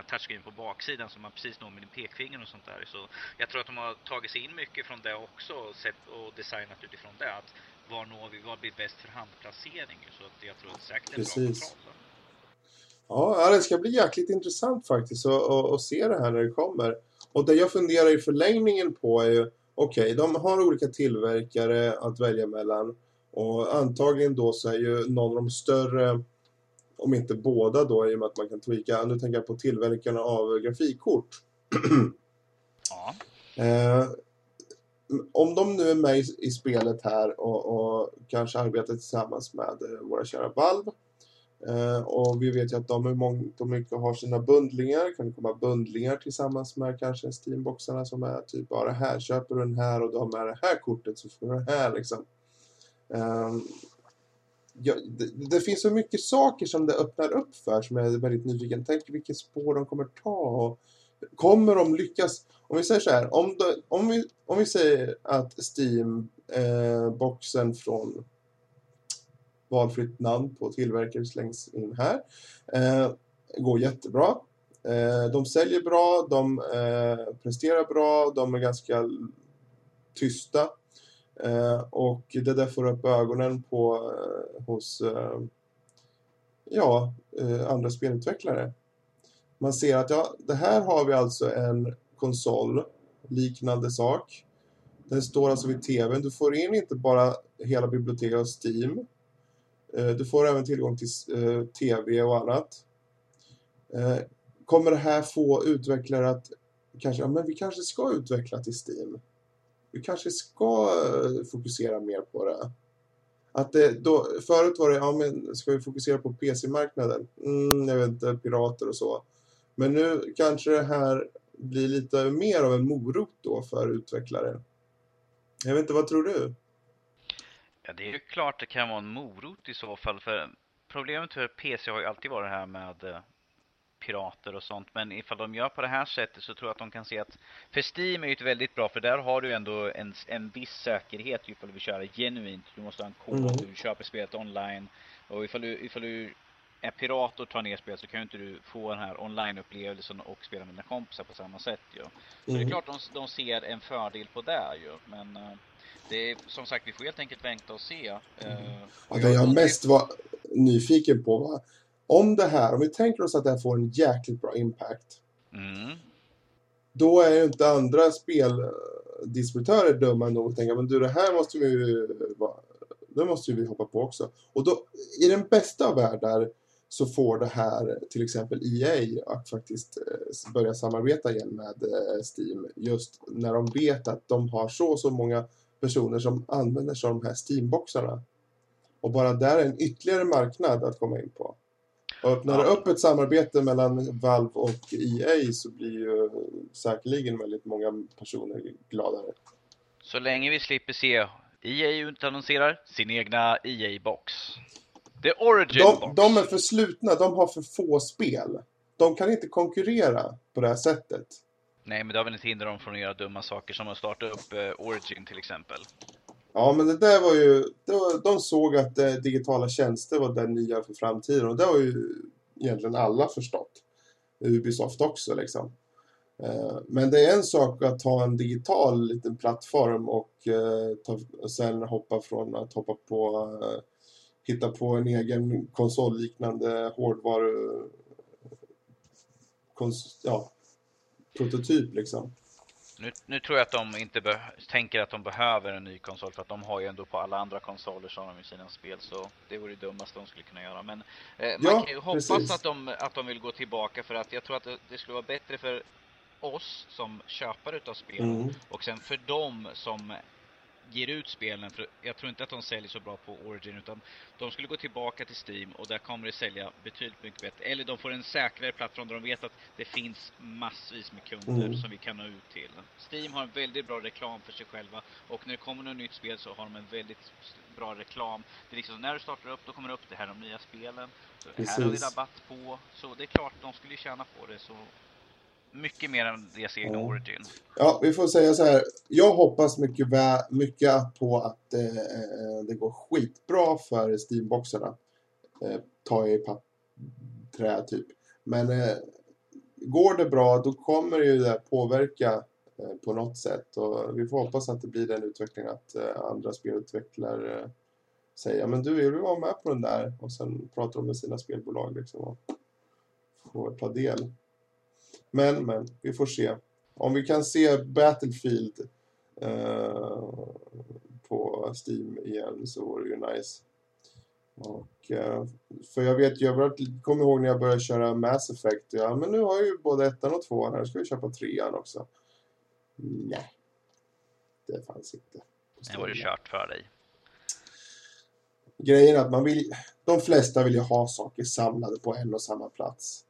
touchscreen på baksidan som man precis når med din pekfinger och sånt där. Så jag tror att de har tagit sig in mycket från det också och, sett, och designat utifrån det. Att var når vi, vad blir bäst för handplacering? Så att jag tror att säkert är Precis. bra kontroll. Ja, det ska bli jäkligt intressant faktiskt att, se det här när det kommer. Och det jag funderar i förlängningen på är ju, okej, okay, de har olika tillverkare att välja mellan. Och antagligen då så är ju någon av de större, om inte båda då, i och med att man kan tweaka, nu tänker jag på tillverkarna av grafikkort. ja. Eh, om de nu är med i, i spelet här och, och, kanske arbetar tillsammans med eh, våra kära Valve eh, och vi vet ju att de är mångt och mycket har sina bundlingar. Kan det komma bundlingar tillsammans med kanske Steamboxarna som är typ bara här köper du den här och du har med det här kortet så får du det här liksom. Eh, ja, det, det, finns så mycket saker som det öppnar upp för som jag är väldigt nyfiken. Tänk vilket spår de kommer ta och kommer de lyckas om vi säger så här, om, då, om, vi, om vi säger att Steam-boxen eh, från valfritt namn på tillverkare slängs in här eh, går jättebra. Eh, de säljer bra, de eh, presterar bra, de är ganska tysta. Eh, och det där får upp ögonen på eh, hos eh, ja, eh, andra spelutvecklare. Man ser att ja, det här har vi alltså en konsol, liknande sak. Den står alltså vid tvn. Du får in inte bara hela biblioteket av Steam. Eh, du får även tillgång till eh, tv och annat. Eh, kommer det här få utvecklare att kanske, ja, men vi kanske ska utveckla till Steam. Vi kanske ska fokusera mer på det. Att det, då, förut var det, ja men ska vi fokusera på PC-marknaden? Mm, jag vet inte, pirater och så. Men nu kanske det här blir lite mer av en morot då för utvecklare. Jag vet inte, vad tror du? Ja, det är ju klart det kan vara en morot i så fall. För problemet för PC har ju alltid varit det här med eh, pirater och sånt. Men ifall de gör på det här sättet så tror jag att de kan se att, för Steam är ju väldigt bra, för där har du ändå en, en viss säkerhet ifall du vill köra genuint. Du måste ha en kod, mm. du köper spelet online. Och ifall du, ifall du är pirat och tar ner spelet så kan ju inte du få den här online-upplevelsen och spela med dina kompisar på samma sätt ju. Så mm. det är mm. klart de, de ser en fördel på det ju. Men uh, det är som sagt, vi får helt enkelt vänta och se. Uh, ja, det jag mest var nyfiken på var om det här, om vi tänker oss att det här får en jäkligt bra impact. Mm. Då är ju inte andra speldistributörer dumma nog att tänka, men du det här måste vi det måste vi hoppa på också. Och då, i den bästa av världar så får det här till exempel EA att faktiskt eh, börja samarbeta igen med eh, Steam. Just när de vet att de har så och så många personer som använder sig av de här Steam-boxarna. Och bara där är en ytterligare marknad att komma in på. Och öppnar ja. upp ett samarbete mellan Valve och EA så blir ju säkerligen väldigt många personer gladare. Så länge vi slipper se EA utannonserar sin egna EA-box. The Origin de, Box. De är för slutna, de har för få spel. De kan inte konkurrera på det här sättet. Nej, men det har väl inte hindrat dem från att göra dumma saker som att starta upp eh, Origin till exempel. Ja, men det där var ju... Var, de såg att eh, digitala tjänster var det nya för framtiden. Och det har ju egentligen alla förstått. Ubisoft också liksom. Eh, men det är en sak att ha en digital liten plattform och eh, ta, sen hoppa från att hoppa på eh, hitta på en egen konsolliknande hårdvaru kons, ja, prototyp liksom. Nu, nu, tror jag att de inte tänker att de behöver en ny konsol för att de har ju ändå på alla andra konsoler så har de ju sina spel så det vore det dummaste de skulle kunna göra. Men eh, ja, man kan ju hoppas att de, att de vill gå tillbaka för att jag tror att det, det skulle vara bättre för oss som köpare utav spelen mm. och sen för dem som ger ut spelen, för jag tror inte att de säljer så bra på Origin utan de skulle gå tillbaka till Steam och där kommer det sälja betydligt mycket bättre. Eller de får en säkrare plattform där de vet att det finns massvis med kunder mm. som vi kan nå ut till. Steam har en väldigt bra reklam för sig själva och när det kommer något nytt spel så har de en väldigt bra reklam. Det är liksom när du startar upp, då kommer det upp det här de nya spelen. Så här har vi rabatt på. Så det är klart, de skulle tjäna på det. Så mycket mer än deras egna mm. Origin. Ja, vi får säga så här. Jag hoppas mycket, mycket på att eh, det går skitbra för Steamboxarna. Eh, ta i trä typ. Men eh, går det bra då kommer ju det påverka eh, på något sätt. Och vi får hoppas att det blir den utvecklingen att eh, andra spelutvecklare eh, säger men du vill du vara med på den där? Och sen pratar de med sina spelbolag liksom och får ta del. Men, men, vi får se. Om vi kan se Battlefield eh, på Steam igen så vore det ju nice. Och, eh, för jag vet jag kommer ihåg när jag började köra Mass Effect. Ja, men nu har jag ju både ettan och tvåan här. Ska vi köpa trean också? Nej. Det fanns inte. Det var ju kört för dig. Grejen är att man vill, de flesta vill ju ha saker samlade på en och samma plats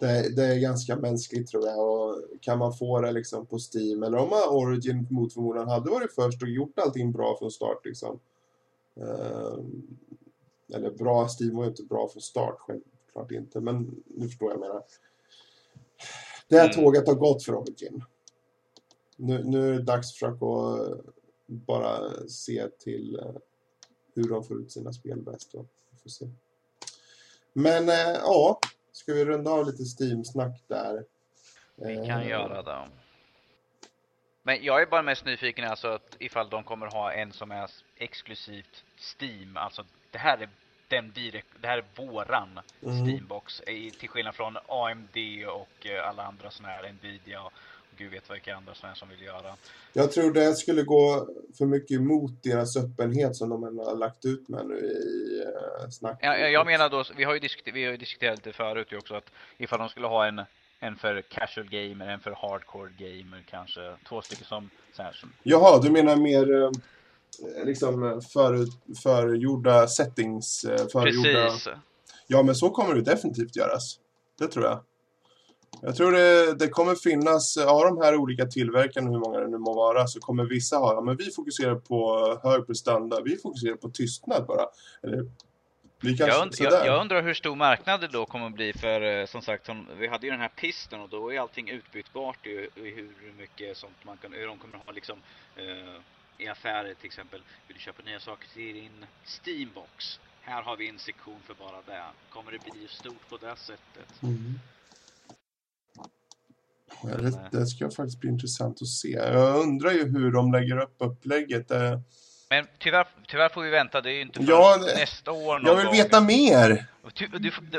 det, det, är ganska mänskligt tror jag och kan man få det liksom på Steam eller om man Origin mot förmodan hade varit först och gjort allting bra från start liksom. Uh, eller bra, Steam var ju inte bra från start självklart inte men nu förstår jag menar. Det här mm. tåget har gått för Origin. Nu, nu är det dags för att bara se till uh, hur de får ut sina spel bäst. Då. Men uh, ja, Ska vi runda av lite Steam-snack där? Vi kan uh, göra det. Men jag är bara mest nyfiken alltså att ifall de kommer ha en som är exklusivt Steam. Alltså det här är den direkt, det här är våran mm. Steambox. Till skillnad från AMD och eh, alla andra sådana här Nvidia och gud vet vilka andra sådana som vill göra. Jag tror det skulle gå för mycket emot deras öppenhet som de har lagt ut med nu i uh, snacket. Ja, jag menar då, vi har ju diskuterat, vi har diskuterat det förut också att ifall de skulle ha en en för casual gamer, en för hardcore gamer kanske. Två stycken som så här som... Jaha, du menar mer eh, liksom för, förgjorda settings? Eh, förgjorda... Precis. Ja, men så kommer det definitivt göras. Det tror jag. Jag tror det, det kommer finnas, av de här olika tillverkarna, hur många det nu må vara, så kommer vissa ha, ja, men vi fokuserar på hög prestanda, vi fokuserar på tystnad bara. Eller Vi jag, und jag, jag, undrar hur stor marknad det då kommer bli för eh, som sagt, som, vi hade ju den här pisten och då är allting utbytbart i, i hur mycket sånt man kan, hur de kommer ha liksom eh, i affärer till exempel. Vill du köpa nya saker till din Steambox? Här har vi en sektion för bara det. Kommer det bli stort på det sättet? Mm. Det, det ska faktiskt bli intressant att se. Jag undrar ju hur de lägger upp upplägget. Eh, men tyvärr, tyvärr får vi vänta, det är ju inte ja, nästa år Jag vill gång. veta mer!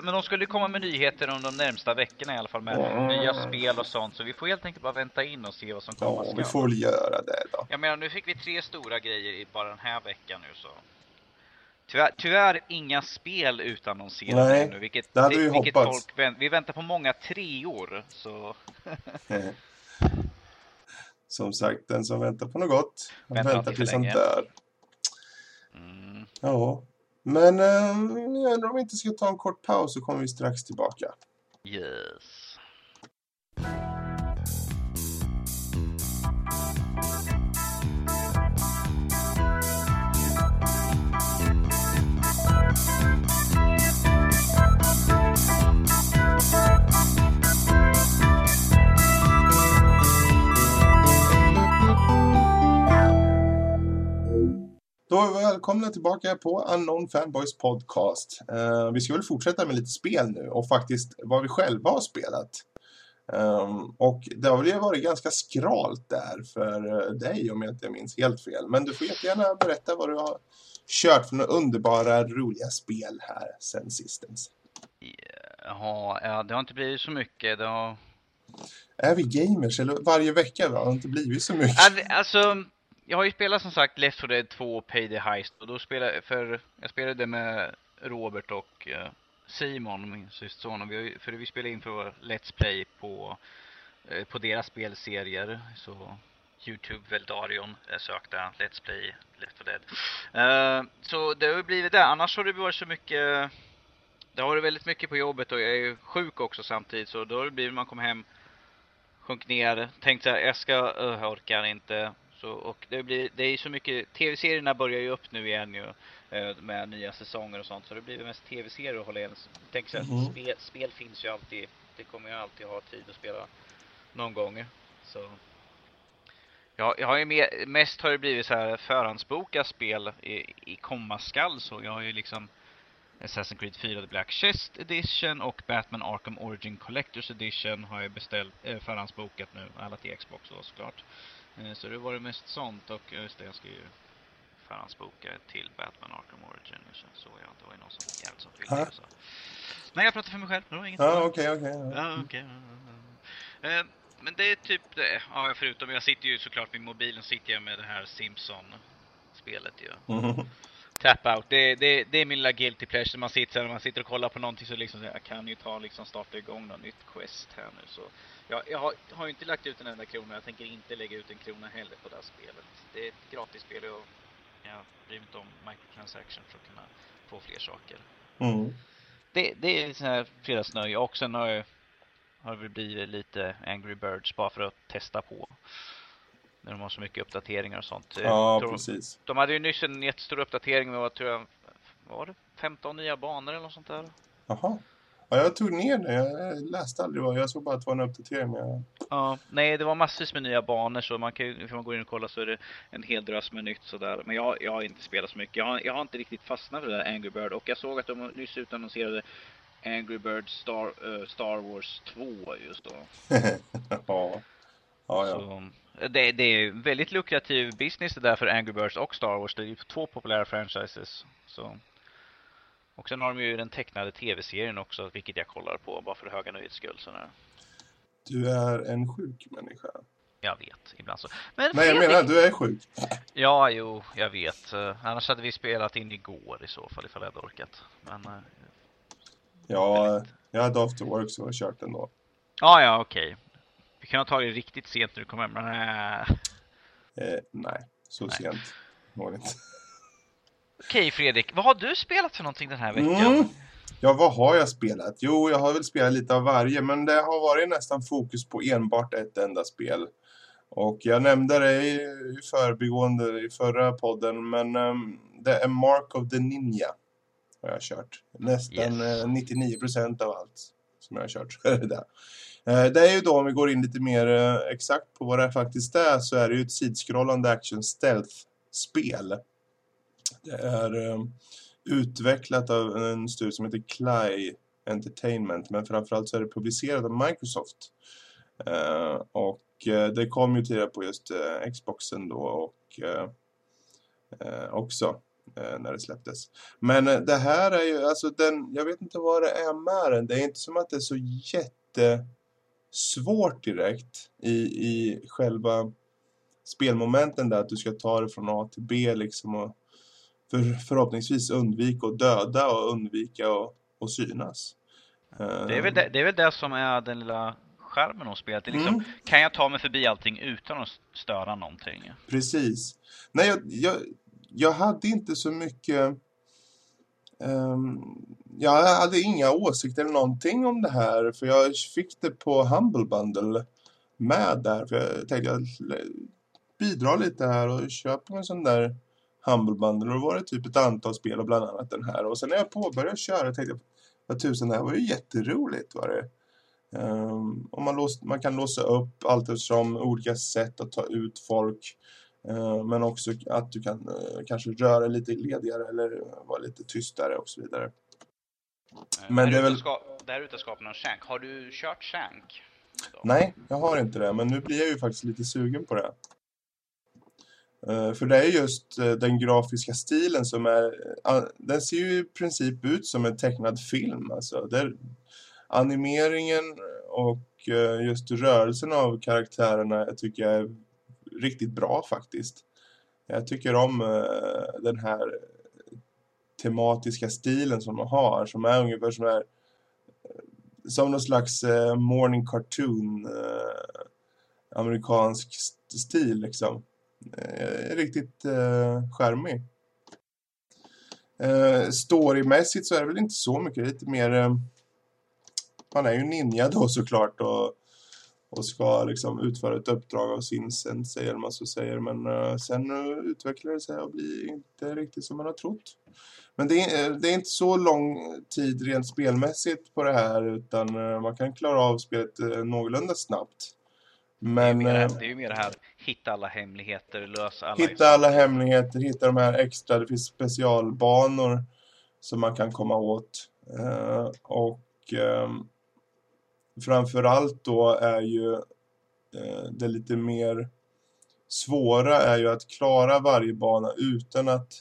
men de skulle komma med nyheter under de närmsta veckorna i alla fall med mm. nya spel och sånt. Så vi får helt enkelt bara vänta in och se vad som kommer. Ja, vi får väl göra det då. Jag menar, nu fick vi tre stora grejer i bara den här veckan nu så. Tyvärr, tyvärr inga spel utannonserade nu, vilket, det hade vi vilket hoppats. Folk, vi väntar på många treor, så... som sagt, den som väntar på något gott, väntar, väntar tills han dör. Mm. Ja, men äh, jag undrar om vi inte ska ta en kort paus så kommer vi strax tillbaka. Yes. Då är vi välkomna tillbaka på Unknown Fanboys podcast. Uh, vi ska väl fortsätta med lite spel nu och faktiskt vad vi själva har spelat. Um, och det har väl varit ganska skralt där för uh, dig om jag inte minns helt fel. Men du får jättegärna berätta vad du har kört för några underbara, roliga spel här sen sistens. Ja, det har inte blivit så mycket. Det har... Är vi gamers eller varje vecka? Det har inte blivit så mycket. Alltså jag har ju spelat som sagt Left 4 Dead 2 och Payday Heist och då spelade för jag spelade med Robert och uh, Simon, min systerson, och vi, för vi spelade in för Let's Play på, uh, på deras spelserier. Så Youtube Veldarion sökte Let's Play Left 4 Dead. Uh, så det har ju blivit det. Annars har det varit så mycket det har varit väldigt mycket på jobbet och jag är ju sjuk också samtidigt så då har det blivit man kommer hem sjönk ner, tänkte så här, jag ska, uh, jag orkar inte så, och det, blir, det är så mycket, tv-serierna börjar ju upp nu igen ju eh, med nya säsonger och sånt. Så det blir mest tv-serier att hålla igen. Tänk så mm. spel, spel finns ju alltid, det kommer jag alltid ha tid att spela någon gång. Så Ja, jag har ju med, mest har det blivit så här förhandsboka spel i, i kommaskall så jag har ju liksom Assassin's Creed 4 The Black Chest Edition och Batman Arkham Origin Collector's Edition har jag beställt, eh, förhandsbokat nu, alla till Xbox då såklart. Eh, så det var det mest sånt och just det, jag ska ju förhandsboka till Batman Arkham Origin. Så såg jag att det var någon som jävligt som fyllde så. Nej, jag pratar för mig själv. Det var inget. Ja, okej, okej. Ja, okej. Eh, men det är typ det. Ja, förutom jag sitter ju såklart vid mobilen sitter jag med det här Simpson-spelet ju. Mm. Tap out. Det, det, det är min lilla guilty pleasure. Man sitter, man sitter och kollar på någonting så liksom, jag kan ju ta liksom starta igång något nytt quest här nu. Så jag, jag har, har inte lagt ut en enda krona. Jag tänker inte lägga ut en krona heller på det här spelet. Det är ett gratisspel och jag bryr mig inte om microtransaction för att kunna få fler saker. Mm. Det, det är sån här fredagsnöje och sen har, jag, har det blivit lite Angry Birds bara för att testa på. När de har så mycket uppdateringar och sånt. Ja, tror, precis. De hade ju nyss en jättestor uppdatering med vad tror jag, vad var det? 15 nya banor eller något sånt där. Jaha. Ja, jag tog ner det. Jag läste aldrig vad. Jag såg bara att det var en uppdatering. Men... Ja, nej, det var massvis med nya banor så man kan ju, om man går in och kollar så är det en hel drös med nytt sådär. Men jag, jag har inte spelat så mycket. Jag har, jag har inte riktigt fastnat för det där Angry Bird och jag såg att de nyss utannonserade Angry Bird Star, uh, Star Wars 2 just då. ja. Ja, ja. Så, det, det är väldigt lukrativ business det där för Angry Birds och Star Wars. Det är ju två populära franchises. Så. Och sen har de ju den tecknade tv-serien också, vilket jag kollar på bara för höga nöjets skull. Du är en sjuk människa. Jag vet, ibland så. Men Nej, jag menar, du är sjuk. Ja, jo, jag vet. Uh, annars hade vi spelat in igår i så fall, ifall jag hade orkat. Men... Uh, ja, jag hade after work så jag kört ändå. Ah, ja, okej. Okay. Vi kan ha tagit det riktigt sent när du kommer hem, men... Uh... Eh, nej, så nej. sent var det inte. Okej Fredrik, vad har du spelat för någonting den här veckan? Mm. Ja, vad har jag spelat? Jo, jag har väl spelat lite av varje, men det har varit nästan fokus på enbart ett enda spel. Och jag nämnde det i, förbigående i förra podden, men um, det är Mark of the Ninja. har jag kört. Nästan yes. 99% av allt som jag har kört. det, det är ju då om vi går in lite mer exakt på vad det faktiskt är så är det ju ett sidskrollande action stealth-spel. Det är eh, utvecklat av en studio som heter Cly Entertainment men framförallt så är det publicerat av Microsoft. Uh, och uh, det kom ju tidigare på just uh, Xboxen då och också när det släpptes. Men det här är ju, alltså den, jag vet inte vad det är med den. Det är inte som att det är så jättesvårt direkt i, i själva spelmomenten där att du ska ta det från A till B liksom och för, förhoppningsvis undvika att döda och undvika att, att synas. Det är, väl det, det är väl det som är den lilla skärmen hos spelet. Det är liksom, mm. Kan jag ta mig förbi allting utan att störa någonting? Precis. Nej, jag, jag, jag hade inte så mycket... Um, jag hade inga åsikter eller någonting om det här. För jag fick det på Humble Bundle med där. För jag tänkte jag bidrar lite här och köper en sån där Bundle. Och då var det typ ett antal spel och bland annat den här. Och sen när jag påbörjade köra tänkte jag vad tusen, det här var ju jätteroligt var det. Um, och man, lås, man kan låsa upp allt eftersom olika sätt att ta ut folk. Uh, men också att du kan uh, kanske röra lite ledigare eller vara lite tystare och så vidare. Eh, men det är väl... Ska, där ute skapar någon Shank. Har du kört Shank? Nej, jag har inte det. Men nu blir jag ju faktiskt lite sugen på det. Eh, för det är just eh, den grafiska stilen som är... Eh, den ser ju i princip ut som en tecknad film. Alltså. Där, animeringen och just rörelsen av karaktärerna tycker jag är riktigt bra faktiskt. Jag tycker om den här tematiska stilen som de har. Som är ungefär som är, Som någon slags morning cartoon. amerikansk stil liksom. Eh, riktigt eh, skärmig. Eh, storymässigt så är det väl inte så mycket, lite mer... Eh, man är ju ninja då såklart och, och ska liksom utföra ett uppdrag av sin sensei eller man så säger. Men eh, sen uh, utvecklar det sig och blir inte riktigt som man har trott. Men det är, det är inte så lång tid rent spelmässigt på det här utan uh, man kan klara av spelet någorlunda snabbt. Men, det, är mer, det är ju mer det här, hitta alla hemligheter, lösa alla... Hitta alla hemligheter, hitta de här extra, det finns specialbanor som man kan komma åt. Uh, och um, framförallt då är ju uh, det lite mer svåra är ju att klara varje bana utan att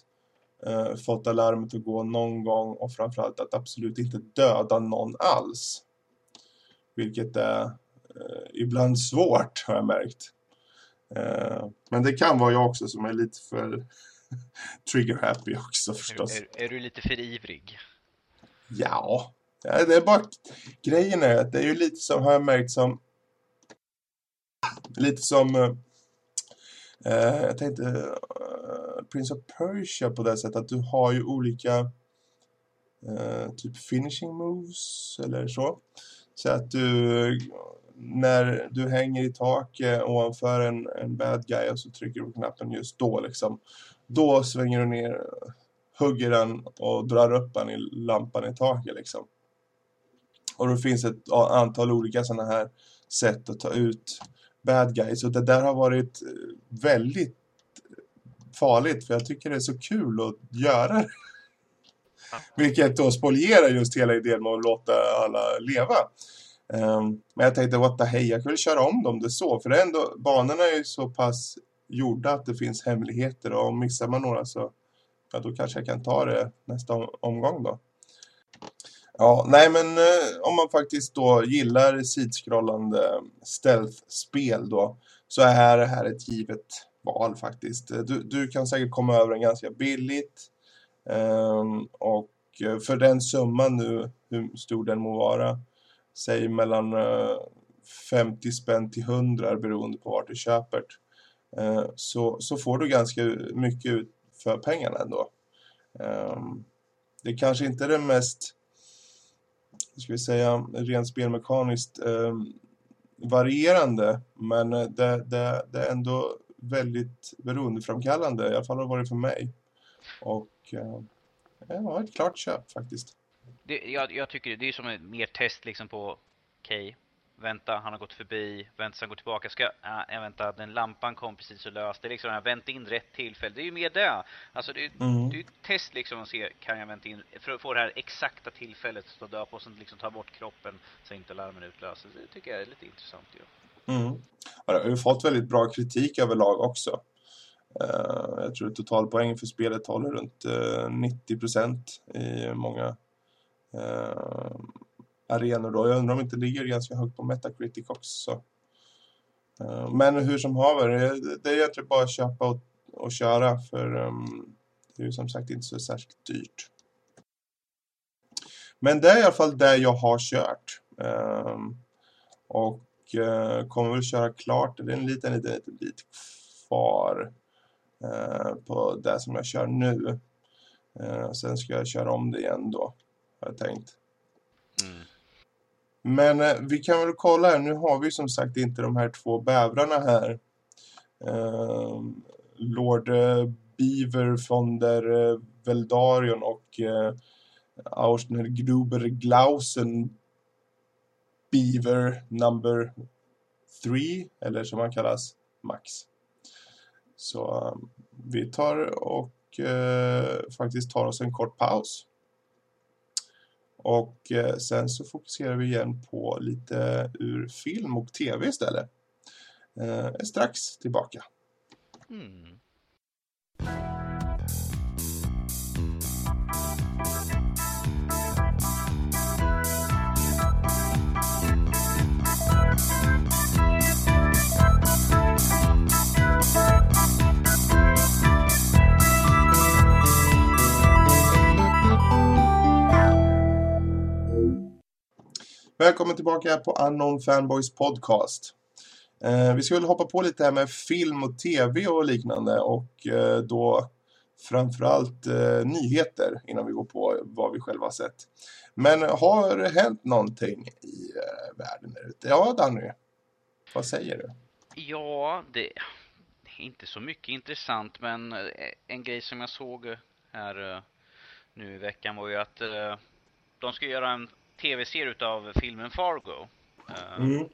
uh, fått alarmet att gå någon gång och framförallt att absolut inte döda någon alls. Vilket är eh, ibland svårt har jag märkt. Eh, men det kan vara jag också som är lite för trigger happy också förstås. Är, är, är, du lite för ivrig? Ja, det är bara grejen är att det är ju lite som har jag märkt som lite som eh, jag tänkte Prince of Persia på det sättet att du har ju olika typ finishing moves eller så. Så att du när du hänger i taket ovanför en, en bad guy och så trycker du på knappen just då liksom. Då svänger du ner, hugger den och drar upp den i lampan i taket liksom. Och det finns ett antal olika sådana här sätt att ta ut bad guys. Och det där har varit väldigt farligt för jag tycker det är så kul att göra det. Vilket då spolierar just hela idén med att låta alla leva. Ehm, men jag tänkte, what the hey, jag kan väl köra om dem det så. För det är ändå, banorna är ju så pass gjorda att det finns hemligheter. Och missar man några så, ja då kanske jag kan ta det nästa omgång då. Ja, nej men eh, om man faktiskt då gillar sidskrollande stealth-spel då. Så är det här ett givet val faktiskt. Du, du kan säkert komma över den ganska billigt. Um, och eh, för den summan nu, hur stor den må vara säg mellan eh, 50 spänn till 100 beroende på vart du köper eh, så, så får du ganska mycket ut för pengarna ändå. Ehm, det kanske inte är det mest ska vi säga, rent spelmekaniskt ehm, varierande men eh, det, det, det är ändå väldigt beroendeframkallande i alla fall har det varit för mig och Ja, ett klart köp faktiskt. Det, jag, jag tycker det är som ett mer test liksom på, okej, okay, vänta, han har gått förbi, vänta, sen går tillbaka, ska, äh, vänta, den lampan kom precis och löst. Det är liksom, vänta in rätt tillfälle. Det är ju mer det. Alltså det, mm. det är ett test liksom att se, kan jag vänta in, för att få det här exakta tillfället, stå dö på och sen liksom ta bort kroppen så inte larmen utlöses. Det tycker jag är lite intressant ju. Mm. Ja, det har ju fått väldigt bra kritik överlag också. Uh, jag tror totalpoängen för spelet håller runt uh, 90% i många uh, arenor då. Jag undrar om inte det ligger ganska högt på Metacritic också. Uh, men hur som haver, det är egentligen bara att köpa och, och köra för um, det är ju som sagt inte så särskilt dyrt. Men det är i alla fall det jag har kört. Um, och uh, kommer väl köra klart. Det är en liten, liten, liten bit kvar uh, på det som jag kör nu. sen ska jag köra om det igen då, har jag tänkt. Mm. Men eh, vi kan väl kolla här. Nu har vi som sagt inte de här två bävrarna här. Eh, Lord eh, Beaver von der eh, Veldarion och eh, Gruber Glausen Beaver number 3 eller som han kallas Max. Så um, vi tar och eh, faktiskt tar oss en kort paus. Och eh, sen så fokuserar vi igen på lite ur film och tv istället. Eh, strax tillbaka. Mm. Välkommen tillbaka på Unknown Fanboys podcast. Eh, vi ska väl hoppa på lite här med film och tv och liknande och eh, då framförallt eh, nyheter innan vi går på vad vi själva har sett. Men har det hänt någonting i eh, världen där ute? Ja, Danny, vad säger du? Ja, det är inte så mycket intressant men eh, en grej som jag såg eh, här eh, nu i veckan var ju att de ska göra en tv-serie utav filmen Fargo. Eh, mm.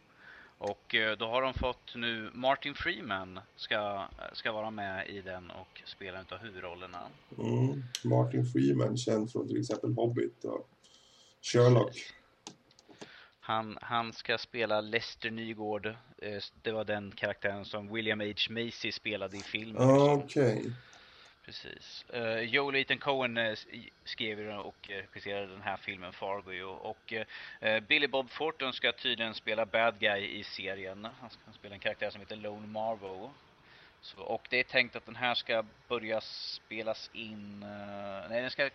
Och eh, då har de fått nu, Martin Freeman ska, ska vara med i den och spela utav huvudrollerna. Mm. Martin Freeman, känd från till exempel Hobbit och Sherlock. Han, han ska spela Lester Nygård. Eh, det var den karaktären som William H. Macy spelade i filmen. Ah, okej. Okay. Precis. Uh, Joe Layton Cohen uh, skrev och regisserade den här filmen Fargo och uh, Billy Bob Thornton ska tydligen spela bad guy i serien. Han ska spela en karaktär som heter Lone Marvo. Så, och det är tänkt att den här ska börja spelas in, nej den ska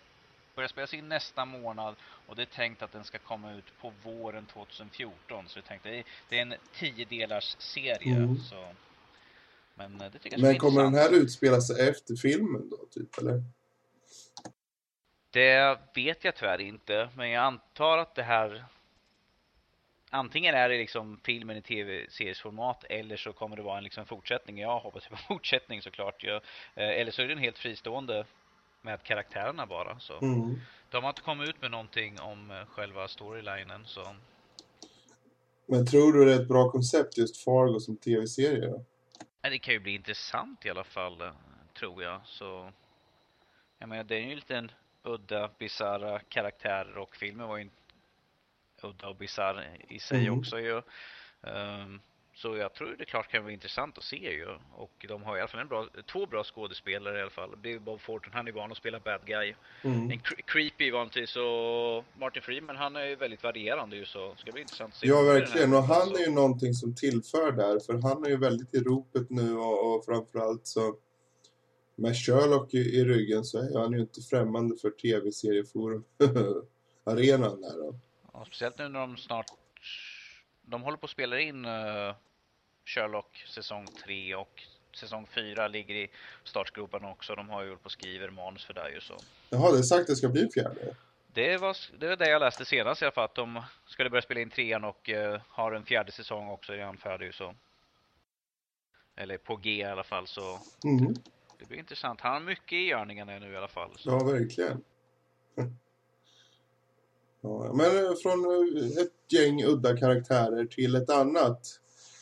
börja spelas in nästa månad och det är tänkt att den ska komma ut på våren 2014. Så det är tänkt, det är, det är en tio delars serie. Mm. Så men eh, det tycker jag Men kommer den här utspela sig efter filmen då, typ, eller? Det vet jag tyvärr inte, men jag antar att det här Antingen är det liksom filmen i tv-seriesformat eller så kommer det vara en liksom fortsättning. Jag hoppas på fortsättning såklart. Jag, eh, eller så är den helt fristående med karaktärerna bara. Så. Mm. De har inte kommit ut med någonting om eh, själva storylinen. Så. Men tror du det är ett bra koncept just Fargo som tv-serie? Det kan ju bli intressant i alla fall, eh, tror jag. Så, jag menar, det är ju lite en udda, bisarra karaktärer och filmen var ju udda och bisarr i sig mm. också ju. Um, så jag tror det klart kan vara intressant att se ju. Och de har i alla fall en bra, två bra skådespelare i alla fall. Bill Bob Forton, han är van att spela bad guy. Mm. En cre creepy vanligtvis och Martin Freeman, han är ju väldigt varierande ju så det ska bli intressant att se. Ja, verkligen. Och han är ju någonting som tillför där. För han är ju väldigt i ropet nu och, och framförallt så med Sherlock i, i ryggen så är han ju inte främmande för tv-serieforum arenan där då. Ja, speciellt nu när de snart de håller på att spela in uh, Sherlock säsong 3 och säsong 4 ligger i startgroparna också. De har ju hållit på och skriver manus för det ju så. Jaha, det är sagt att det ska bli en fjärde? Det var, det var det jag läste senast i alla fall, att de skulle börja spela in trean och uh, har en fjärde säsong också redan färdig så. Eller på G i alla fall så. Mm. Det, det, blir intressant. Han har mycket i görningarna nu i alla fall. Så. Ja, verkligen. Ja, men från ett gäng udda karaktärer till ett annat.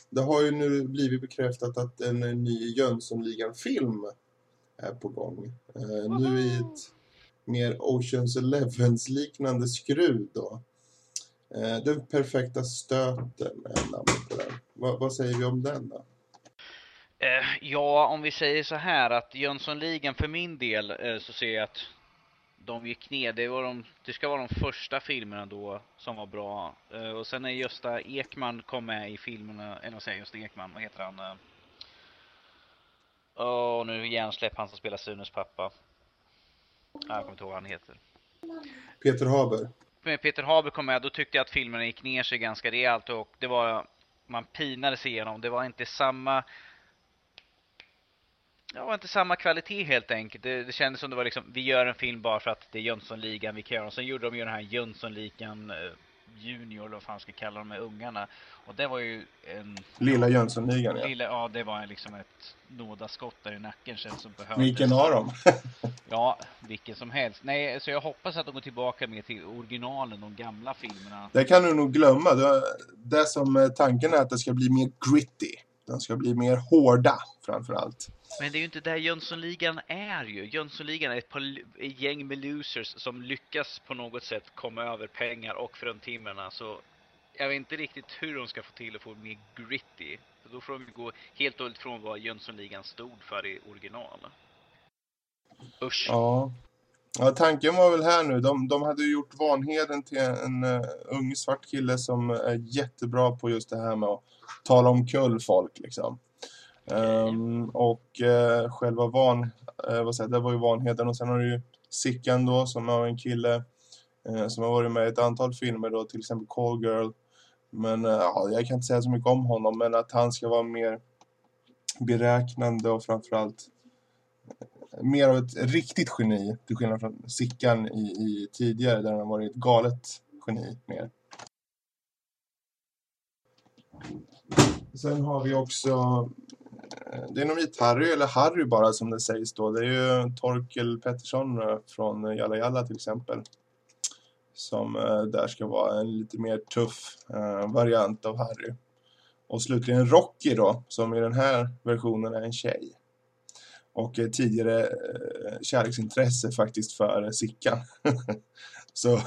Det har ju nu blivit bekräftat att en ny Jönssonligan-film är på gång. Uh, nu i ett mer Oceans Elevens-liknande skruv då. Uh, den perfekta stöten är namnet på den. Va, vad säger vi om den då? Uh, ja, om vi säger så här att Jönssonligan för min del så ser jag att de gick ner. Det, var de, det ska vara de första filmerna då som var bra. Uh, och sen när Gösta Ekman kom med i filmerna, eller vad säger Gösta Ekman, vad heter han? Åh, uh, oh, nu hjärnsläpp han som spelar Sunes pappa. Jag kommer inte ihåg vad han heter. Peter Haber. Med Peter Haber kom med, då tyckte jag att filmerna gick ner sig ganska rejält och det var, man pinade sig igenom. Det var inte samma var inte samma kvalitet helt enkelt. Det, det kändes som det var liksom, vi gör en film bara för att det är Jönssonligan vi kan göra. Och sen gjorde de ju den här Jönssonligan eh, Junior, eller vad fan ska kalla de med ungarna. Och det var ju en... Lilla Jönssonligan, ja. Lilla, ja, det var liksom ett nådaskott där i nacken känns som behövdes. Vilken av dem? ja, vilken som helst. Nej, så jag hoppas att de går tillbaka mer till originalen, de gamla filmerna. Det kan du nog glömma. Det, det som eh, tanken är att det ska bli mer gritty. Den ska bli mer hårda, framför allt. Men det är ju inte där Jönssonligan är ju. Jönssonligan är ett, par gäng med losers som lyckas på något sätt komma över pengar och fruntimmerna. Så jag vet inte riktigt hur de ska få till att få mer gritty. För då får de gå helt och hållet från vad Jönssonligan stod för i original. Usch. Ja. ja, tanken var väl här nu. De, de hade ju gjort Vanheden till en uh, ung svart kille som är jättebra på just det här med att tala om kull folk liksom. Um, och uh, själva van, uh, vad säger, det var ju Vanheden och sen har du ju Sickan då som är en kille uh, som har varit med i ett antal filmer då, till exempel Call Girl. Men ja, jag kan inte säga så mycket om honom men att han ska vara mer beräknande och framförallt mer av ett riktigt geni till skillnad från Sickan i, i tidigare där han har varit ett galet geni mer. Sen har vi också Eh, det är nog vit Harry eller Harry bara som det sägs då. Det är ju Torkel Pettersson eh, från Jalla Jalla till exempel. Som eh, där ska vara en lite mer tuff eh, variant av Harry. Och slutligen Rocky då, som i den här versionen är en tjej. Och tidigare kärleksintresse faktiskt för Sickan. Så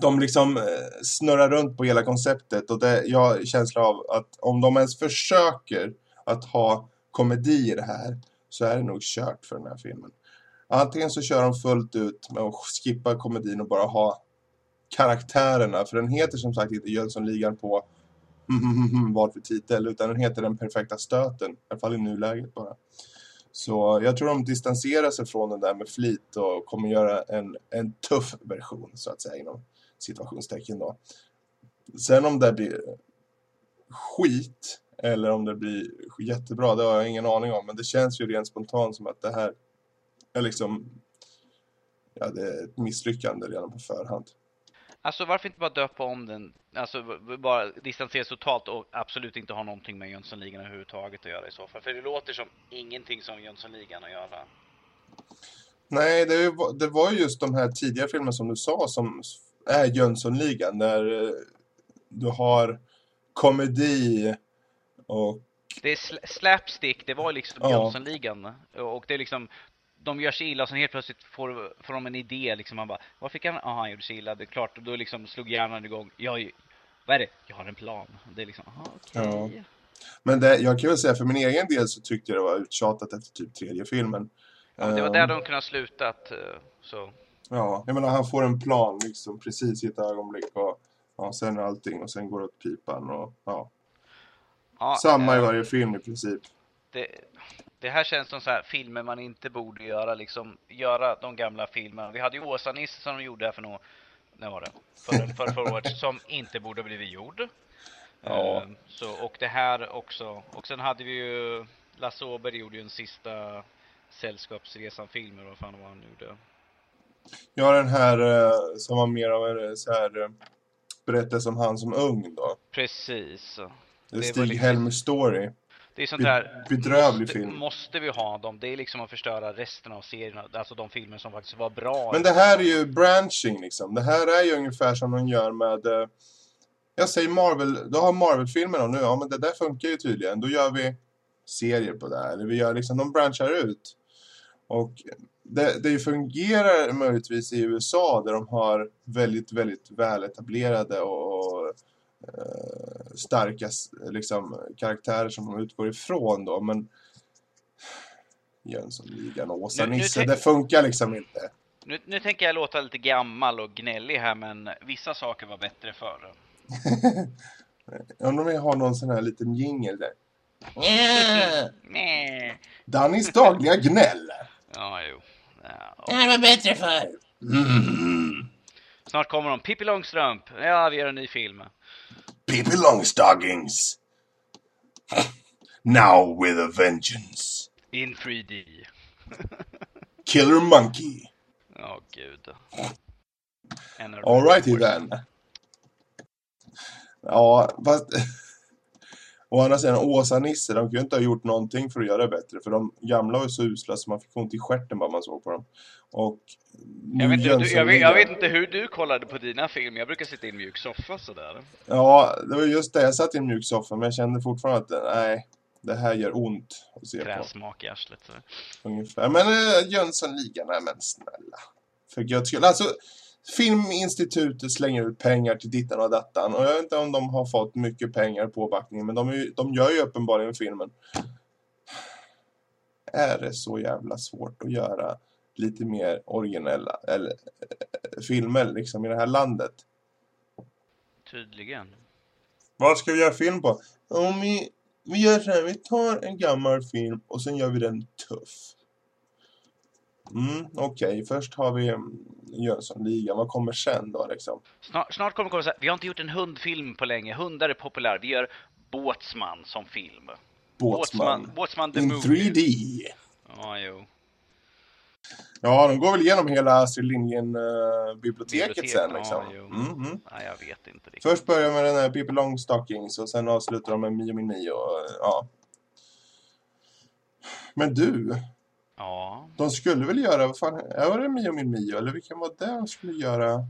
de liksom eh, snurrar runt på hela konceptet och det, jag har känsla av att om de ens försöker att ha komedi i det här så är det nog kört för den här filmen. Antingen så kör de fullt ut med att skippa komedin och bara ha karaktärerna, för den heter som sagt inte Jönssonligan på vad för titel, utan den heter Den perfekta stöten, i alla fall i nuläget bara. Så jag tror de distanserar sig från den där med flit och kommer göra en, en tuff version så att säga inom situationstecken då. Sen om det blir skit eller om det blir jättebra, det har jag ingen aning om. Men det känns ju rent spontant som att det här är liksom ja, det är ett misslyckande redan på förhand. Alltså varför inte bara döpa om den, alltså bara distansera totalt och absolut inte ha någonting med Jönssonligan överhuvudtaget att göra i så fall. För det låter som ingenting som Jönssonligan att göra. Nej, det, det var just de här tidigare filmerna som du sa som är Jönssonligan där eh, du har komedi och... Det är sl slapstick, det var liksom ja. Jönssonligan. Och det är liksom, de gör sig illa och sen helt plötsligt får, får de en idé liksom. Man bara, vad fick han? Ja, han gjorde sig illa. Det är klart, då liksom slog hjärnan igång. Jag, vad är det? Jag har en plan. Det är liksom, aha, okej. Okay. Ja. Men det, jag kan väl säga för min egen del så tyckte jag det var uttjatat efter typ tredje filmen. Ja, det var där um, de kunde ha slutat. Eh, så. Ja, jag menar han får en plan liksom precis i ett ögonblick och ja, sen allting och sen går det åt pipan och ja. ja Samma äh, i eh, varje film i princip. Det, det här känns som så här filmer man inte borde göra liksom, göra de gamla filmerna. Vi hade ju Åsa-Nisse som de gjorde här för något, när var det? För, för, för året, som inte borde blivit gjord. Ja. Uh, så, och det här också. Och sen hade vi ju Lasse Åberg gjorde ju en sista Sällskapsresan-film, vad fan var han gjorde? Ja, den här eh, som var mer av en eh, så här eh, berättelse om han som ung då. Precis. Det är Stig liksom... Helmer story. Det är sånt där... Bedrövlig måste, film. Måste vi ha dem? Det är liksom att förstöra resten av serien. Alltså de filmer som faktiskt var bra. Men det här är ju branching liksom. Det här är ju ungefär som de gör med... eh, Jag säger Marvel, då har Marvel-filmerna nu, ja men det där funkar ju tydligen. Då gör vi serier på det här. Eller vi gör liksom, de branchar ut. Och det, det fungerar möjligtvis i USA där de har väldigt, väldigt väletablerade och eh, starka liksom, karaktärer som de utgår ifrån då. Men Jönssonligan och Åsa-Nisse, tänk- det funkar liksom inte. Nu, nu tänker jag låta lite gammal och gnällig här, men vissa saker var bättre förr. Undrar om jag har någon sån här liten jingle där. Dannys dagliga gnäll. Ja, jo. Ja. Det här var bättre förr. Mm. Snart kommer de. Pippi Långstrump. Ja, vi gör en ny film. Pippi Longstockings. Now with a vengeance. In 3D. Killer Monkey. Ja, gud. En av Alrighty then. Ja, fast... Å andra sidan, Åsa-Nisse, de kunde inte ha gjort någonting för att göra det bättre. För de gamla var ju så usla så man fick ont i stjärten bara man såg på dem. Och... Jag vet, inte, hur du, jag, vet, jag vet inte hur du kollade på dina filmer. Jag brukar sitta i en mjuk soffa sådär. Ja, det var just det. Jag satt i en mjuk soffa, men jag kände fortfarande att nej, det här gör ont att se på. Kräsmak i arslet. Så. Ungefär. Men äh, Jönssonligan, nej men snälla. För guds skull. Alltså, Filminstitutet slänger ut pengar till dittan och dattan. Och jag vet inte om de har fått mycket pengar på backningen, men de, är de gör ju uppenbarligen filmen. Är det så jävla svårt att göra lite mer originella eller, äh, filmer liksom i det här landet? Tydligen. Vad ska vi göra film på? Om vi, vi gör så här, vi tar en gammal film och sen gör vi den tuff. Mm, okej. Först har vi mm, Jönssonligan. Vad kommer sen då liksom? Snart, snart kommer det komma så här, vi har inte gjort en hundfilm på länge. Hundar är populär. Vi gör Båtsman som film. Båtsman. Båtsman the In movie. 3D. Ja, jo. Ja, de går väl igenom hela Astrid Lindgren-biblioteket Bibliotek, sen liksom. jo. Mm, mm. Nej, jag vet inte riktigt. Först börjar med den här Pippi Longstockings och sen avslutar de med Mio min Mio. och, Ja. Men du, Ja. de skulle väl göra, vad fan, var det Mio min Mio? Eller vilken var det de skulle göra? Uh,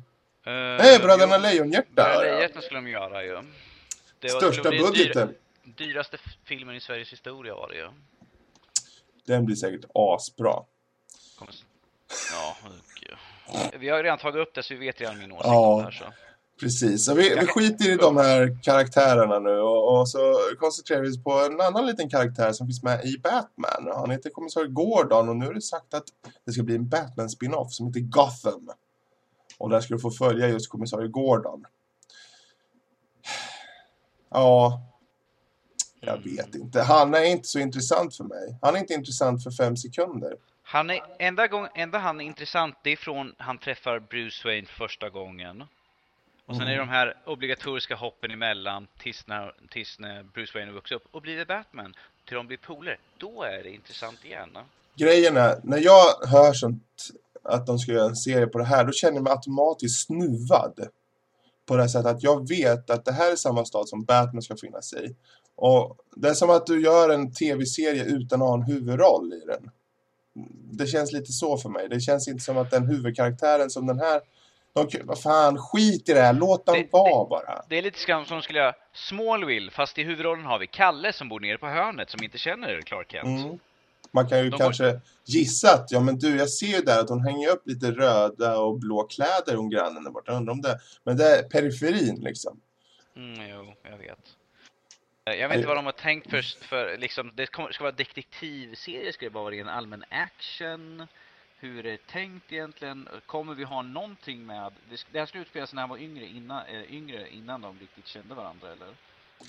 Nej, Bröderna Lejonhjärta! Bröderna. Lejonhjärta skulle de göra ju. Det var- Största bli budgeten. Dyr, dyraste filmen i Sveriges historia var det ju. Den blir säkert asbra. Kommer... Ja, och, vi har ju redan tagit upp det så vi vet redan min åsikt Ja. om det här så. Precis, så vi, vi skiter i de här karaktärerna nu och, och så koncentrerar vi oss på en annan liten karaktär som finns med i Batman. Han heter kommissarie Gordon och nu är det sagt att det ska bli en Batman-spin-off som heter Gotham. Och där ska du få följa just kommissarie Gordon. Ja, jag vet inte. Han är inte så intressant för mig. Han är inte intressant för fem sekunder. Han är, enda, gång, enda han är intressant det är från han träffar Bruce Wayne första gången. Och sen är det Mm. de här obligatoriska hoppen emellan tills när, tills när Bruce Wayne vuxit upp och blivit Batman. Till de blir polare. Då är det intressant igen. Grejen är, när jag hör sånt, att de ska göra en serie på det här, då känner jag mig automatiskt snuvad. På det sättet att jag vet att det här är samma stad som Batman ska finnas i. Och det är som att du gör en tv-serie utan att ha en huvudroll i den. Det känns lite så för mig. Det känns inte som att den huvudkaraktären som den här... De, vad fan, skit i det här. Låt Det- vara bara. Det är lite skam som skulle göra Smallville, fast i huvudrollen har vi Kalle som bor nere på hörnet som inte känner Clark Kent. Mm. Man kan ju De kanske gissa att, ja men du, jag ser ju där att hon hänger upp lite röda och blå kläder hon grannen där borta. Undrar om det, men det är periferin liksom. Mm, jo, jag vet. Eh, Jag vet inte vad de har tänkt för, för liksom, det ska vara detektivserie, ska det bara vara en allmän action? Hur är det tänkt egentligen? Kommer vi ha någonting med, det, här skulle utspela sig när han var yngre innan, äh, yngre innan de riktigt kände varandra eller?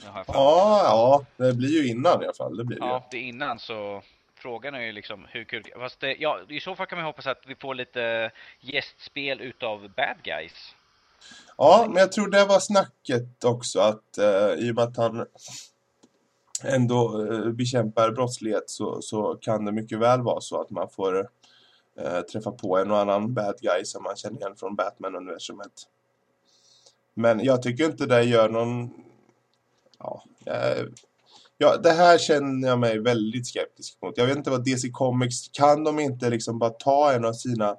Ja, ja, det blir ju innan i alla fall, det blir. Ja, det är innan så frågan är ju liksom hur kul, fast det, ja, i så fall kan man hoppas att vi får lite gästspel utav bad guys. Ja, men jag tror det var snacket också att eh, i och med att han ändå eh, bekämpar brottslighet så, så kan det mycket väl vara så att man får eh, träffa på en och annan bad guy som man känner igen från Batman-universumet. Men jag tycker inte det gör någon... Ja, eh, Ja, det här känner jag mig väldigt skeptisk mot. Jag vet inte vad DC Comics, kan de inte liksom bara ta en av sina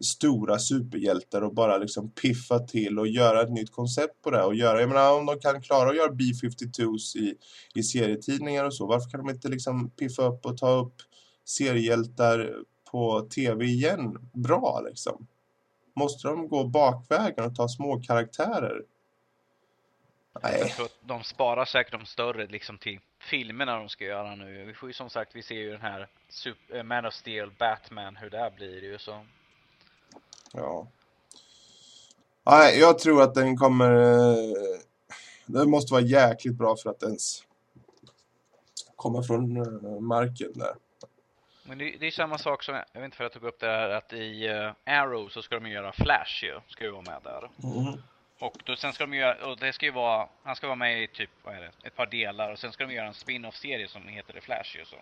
stora superhjältar och bara liksom piffa till och göra ett nytt koncept på det och göra, jag menar om de kan klara att göra B-52s i, i serietidningar och så, varför kan de inte liksom piffa upp och ta upp seriehjältar på tv igen bra liksom? Måste de gå bakvägen och ta små karaktärer? Nej. Jag tror att de sparar säkert de större liksom till filmerna de ska göra nu. Vi får ju som sagt, vi ser ju den här Super, eh, Man of Steel, Batman, hur det blir ju så. Ja. Nej, jag tror att den kommer... Eh, det måste vara jäkligt bra för att ens komma från eh, marken där. Men det, det är samma sak som, jag vet inte för jag tog upp det här, att i uh, Arrow så ska de göra Flash ju, ska ju vara med där. Mm. Och då, sen ska de göra, och det ska ju vara, han ska vara med i typ, vad är det, ett par delar och sen ska de göra en spin-off-serie som heter The Flash ju så.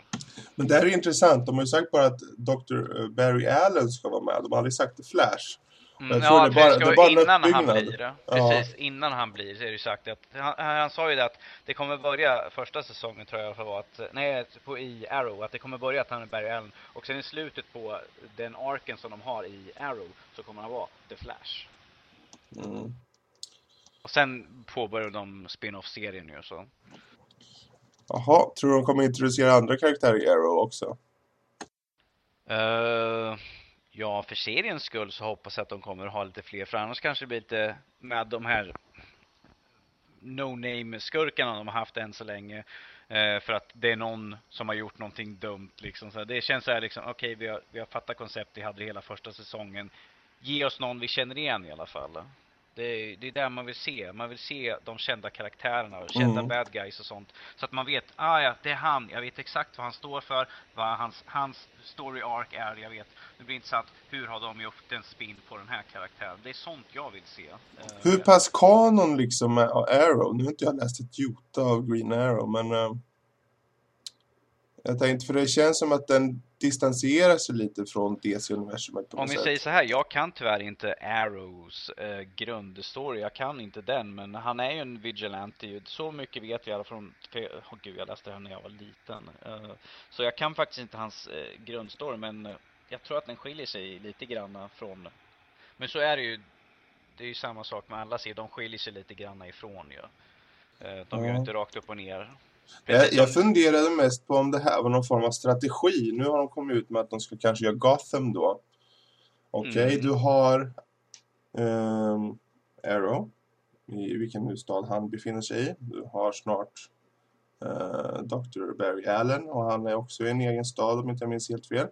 Men det här är intressant, de har ju sagt bara att Dr. Barry Allen ska vara med, de har aldrig sagt The Flash. Mm, ja, det, bara, det bara innan han blir. Precis, ja. innan han blir så är det ju sagt att han, han, sa ju det att det kommer börja första säsongen tror jag för var att nej på i Arrow att det kommer börja att han är Barry Allen och sen i slutet på den arken som de har i Arrow så kommer han vara The Flash. Mm. Och sen påbörjar de spin-off-serien ju så. Jaha, tror du de kommer introducera andra karaktärer i Arrow också? Uh, ja, för seriens skull så hoppas jag att de kommer att ha lite fler. För annars kanske det blir lite med de här no-name-skurkarna de har haft än så länge. Eh, för att det är någon som har gjort någonting dumt liksom. Så det känns så här liksom, okej okay, vi, har, vi har fattat koncept, vi hade det hela första säsongen. Ge oss någon vi känner igen i alla fall. Det är, det är där man vill se. Man vill se de kända karaktärerna och kända mm. bad guys och sånt. Så att man vet, ah ja, det är han. Jag vet exakt vad han står för, vad hans, hans story arc är. Jag vet, det blir intressant, hur har de gjort en spin på den här karaktären? Det är sånt jag vill se. Hur uh, pass kanon liksom är Arrow? Nu har inte jag läst ett jota av Green Arrow, men... Jag tänkte, för det känns som att den distansierar sig lite från DC-universumet Om vi sätt. säger så här, jag kan tyvärr inte Arrows eh, grundstory, jag kan inte den, men han är ju en vigilante, så mycket vet vi alla från, oh, gud jag läste det här när jag var liten. Eh, så jag kan faktiskt inte hans eh, grundstory, men eh, jag tror att den skiljer sig lite grann från, men så är det ju, det är ju samma sak med alla serier, de skiljer sig lite grann ifrån ju. Eh, de ja. gör inte rakt upp och ner. Jag, jag funderade mest på om det här var någon form av strategi. Nu har de kommit ut med att de ska kanske göra Gotham då. Okej, okay, mm. du har um, Arrow. I vilken nu stad han befinner sig i. Du har snart uh, Dr. Barry Allen. Och han är också i en egen stad om inte jag minns helt fel.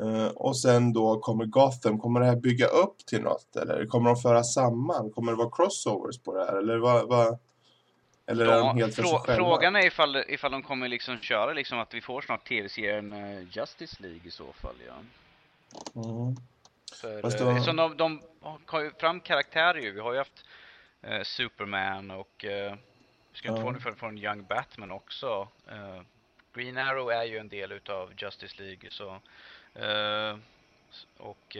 Uh, och sen då kommer Gotham. Kommer det här bygga upp till något? Eller kommer de föra samman? Kommer det vara crossovers på det här? Eller vad... vad eller är de helt för sig själva? Frågan är ifall, ifall de kommer liksom köra liksom att vi får snart tv-serien uh, Justice League i så fall, ja. Mm. För, då... uh, så de, de har ju fram karaktärer ju. Vi har ju haft uh, Superman och uh, vi ska inte få det från Young Batman också. Green Arrow är ju en del utav Justice League så och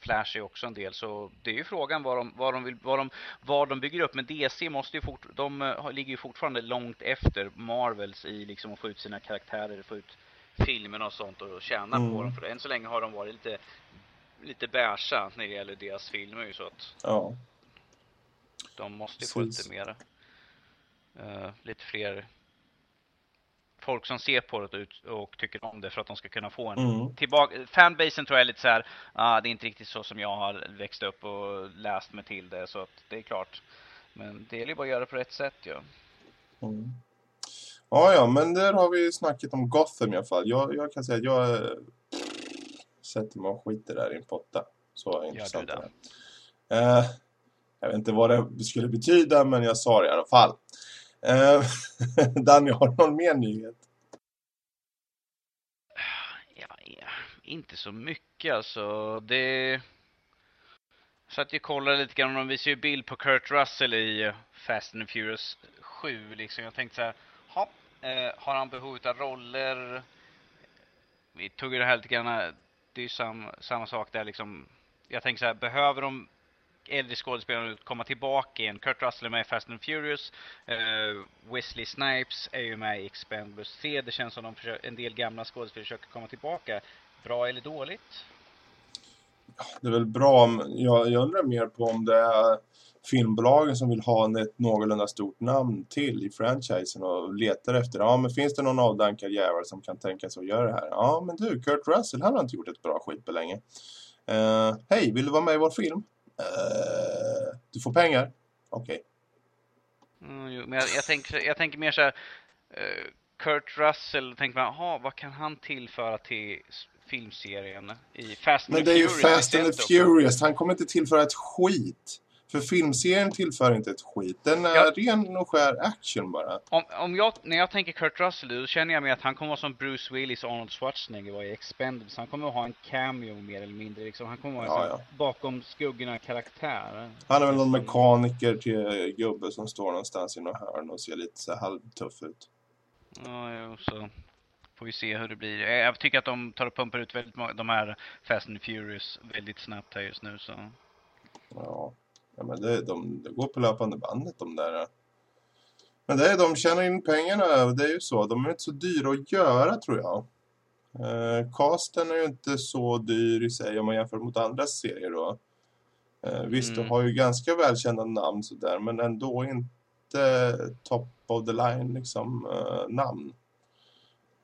Flash är också en del, så det är ju frågan vad de, vad de, vill, vad de, vad de bygger upp. Men DC måste ju fort, de uh, ligger ju fortfarande långt efter Marvels i liksom att få ut sina karaktärer, få ut filmerna och sånt och tjäna mm. på dem. För än så länge har de varit lite, lite bärsa när det gäller deras filmer ju så att ja. de måste ju få lite mer, uh, lite fler folk som ser på det och tycker om det för att de ska kunna få en mm. tillbaka. Fanbasen tror jag är lite så här, ah, det är inte riktigt så som jag har växt upp och läst mig till det, så det är klart. Men det gäller ju bara att göra det på rätt sätt ja. Mm. Ja, ja, men där har vi snackat om Gotham i alla fall. Jag, jag kan säga att jag äh, sätter mig och skiter där i en potta. Så intressant Gör du det? Äh, jag vet inte vad det skulle betyda, men jag sa det i alla fall. Eh, Danny, har du någon mer nyhet? Ja, ja, inte så mycket alltså. Det... Så att jag kollade lite grann, de visar ju bild på Kurt Russell i eh, Fast and Furious 7 liksom. Jag tänkte så här, ha, eh, har han behov av roller? Vi tog ju det här lite grann, eh, det är ju sam, samma sak där liksom. Jag tänker så här, behöver de äldre skådespelare att komma tillbaka igen. Kurt Russell är med i Fast and Furious. Uh, Wesley Snipes är ju med i Expendables 3. Det känns som de försöker, en del gamla skådespelare försöker komma tillbaka. Bra eller dåligt? Det är väl bra. Jag, jag undrar mer på om det är filmbolagen som vill ha ett någorlunda stort namn till i franchisen och letar efter, ja men finns det någon avdankad jävel som kan tänka sig att göra det här? Ja men du, Kurt Russell, han har inte gjort ett bra skit på länge. Uh, Hej, vill du vara med i vår film? Uh, du får pengar? Okej. Okay. Mm, men jag, jag, tänker, jag tänker mer så här, uh, Kurt Russell, tänker man, vad kan han tillföra till filmserien i Fast and Men det är ju Fast and the Furious, han kommer inte tillföra ett skit. För filmserien tillför inte ett skit. Den är ja. ren och skär action bara. Om, om jag, när jag tänker Kurt Russell, då känner jag mig att han kommer vara som Bruce Willis och Arnold Schwarzenegger var i Expendables. Han kommer att ha en cameo mer eller mindre. Liksom. Han kommer att vara ja, ja. bakom skuggorna karaktär. Han är väl någon mekaniker till gubbe som står någonstans i något hörn och ser lite så halvtuff ut. Ja, jo, så får vi se hur det blir. Jag tycker att de tar och pumpar ut väldigt de här Fast and Furious väldigt snabbt här just nu. Så. Ja. Ja, men det, de, det går på löpande bandet de där. Men det är, de tjänar in pengarna, det är ju så. De är inte så dyra att göra tror jag. Eh, casten är ju inte så dyr i sig om man jämför mot andra serier då. Eh, visst, mm. de har ju ganska välkända namn sådär, men ändå inte top of the line liksom eh, namn.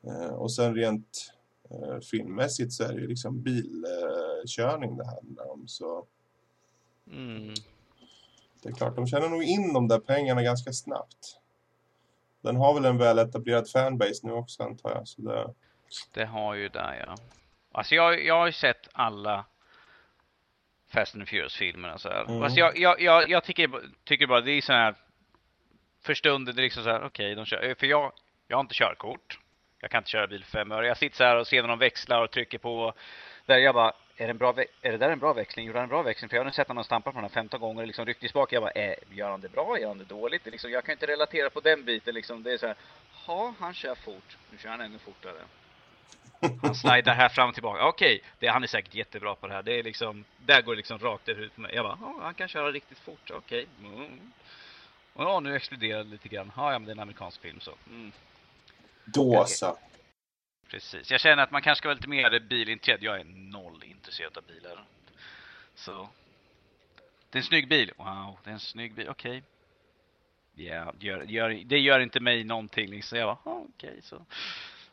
Eh, och sen rent eh, filmmässigt så är det ju liksom bilkörning det handlar om. Så mm. Det är klart, de känner nog in de där pengarna ganska snabbt. Den har väl en väl etablerad fanbase nu också antar jag. Så det... det har ju där ja. Alltså jag, jag har ju sett alla Fast and Furious-filmerna så här. Mm. Alltså jag, jag, jag, jag tycker, tycker bara det är så här för stunden det är liksom så här, okej, okay, de kör, för jag, jag har inte körkort. Jag kan inte köra bil för fem öre. Jag sitter så här och ser när de växlar och trycker på där jag bara, är det, en bra är det där en bra växling? Gjorde han en bra växling? För jag har sett honom stampa på den här 15 gånger och liksom ryckt spak. Jag bara, äh, gör han det bra? Gör han det dåligt? Det liksom, jag kan inte relatera på den biten liksom. Det är så här, ja, han kör fort. Nu kör han ännu fortare. Han slidar här fram och tillbaka. Okej, okay, han är säkert jättebra på det här. Det är liksom, där går det liksom rakt ut för mig. Jag bara, han kan köra riktigt fort. Okej. Okay. Mm. Och ja, nu exploderar det lite grann. Ja, ja, men det är en amerikansk film så. Mm. Då så. Precis. Jag känner att man kanske ska vara lite mer bilintresserad. Jag är noll intresserad av bilar. Så. Det är en snygg bil. Wow, det är en snygg bil. Okej. Okay. Ja, gör, gör, det gör inte mig någonting. Liksom. Jag bara, ah, okay, så.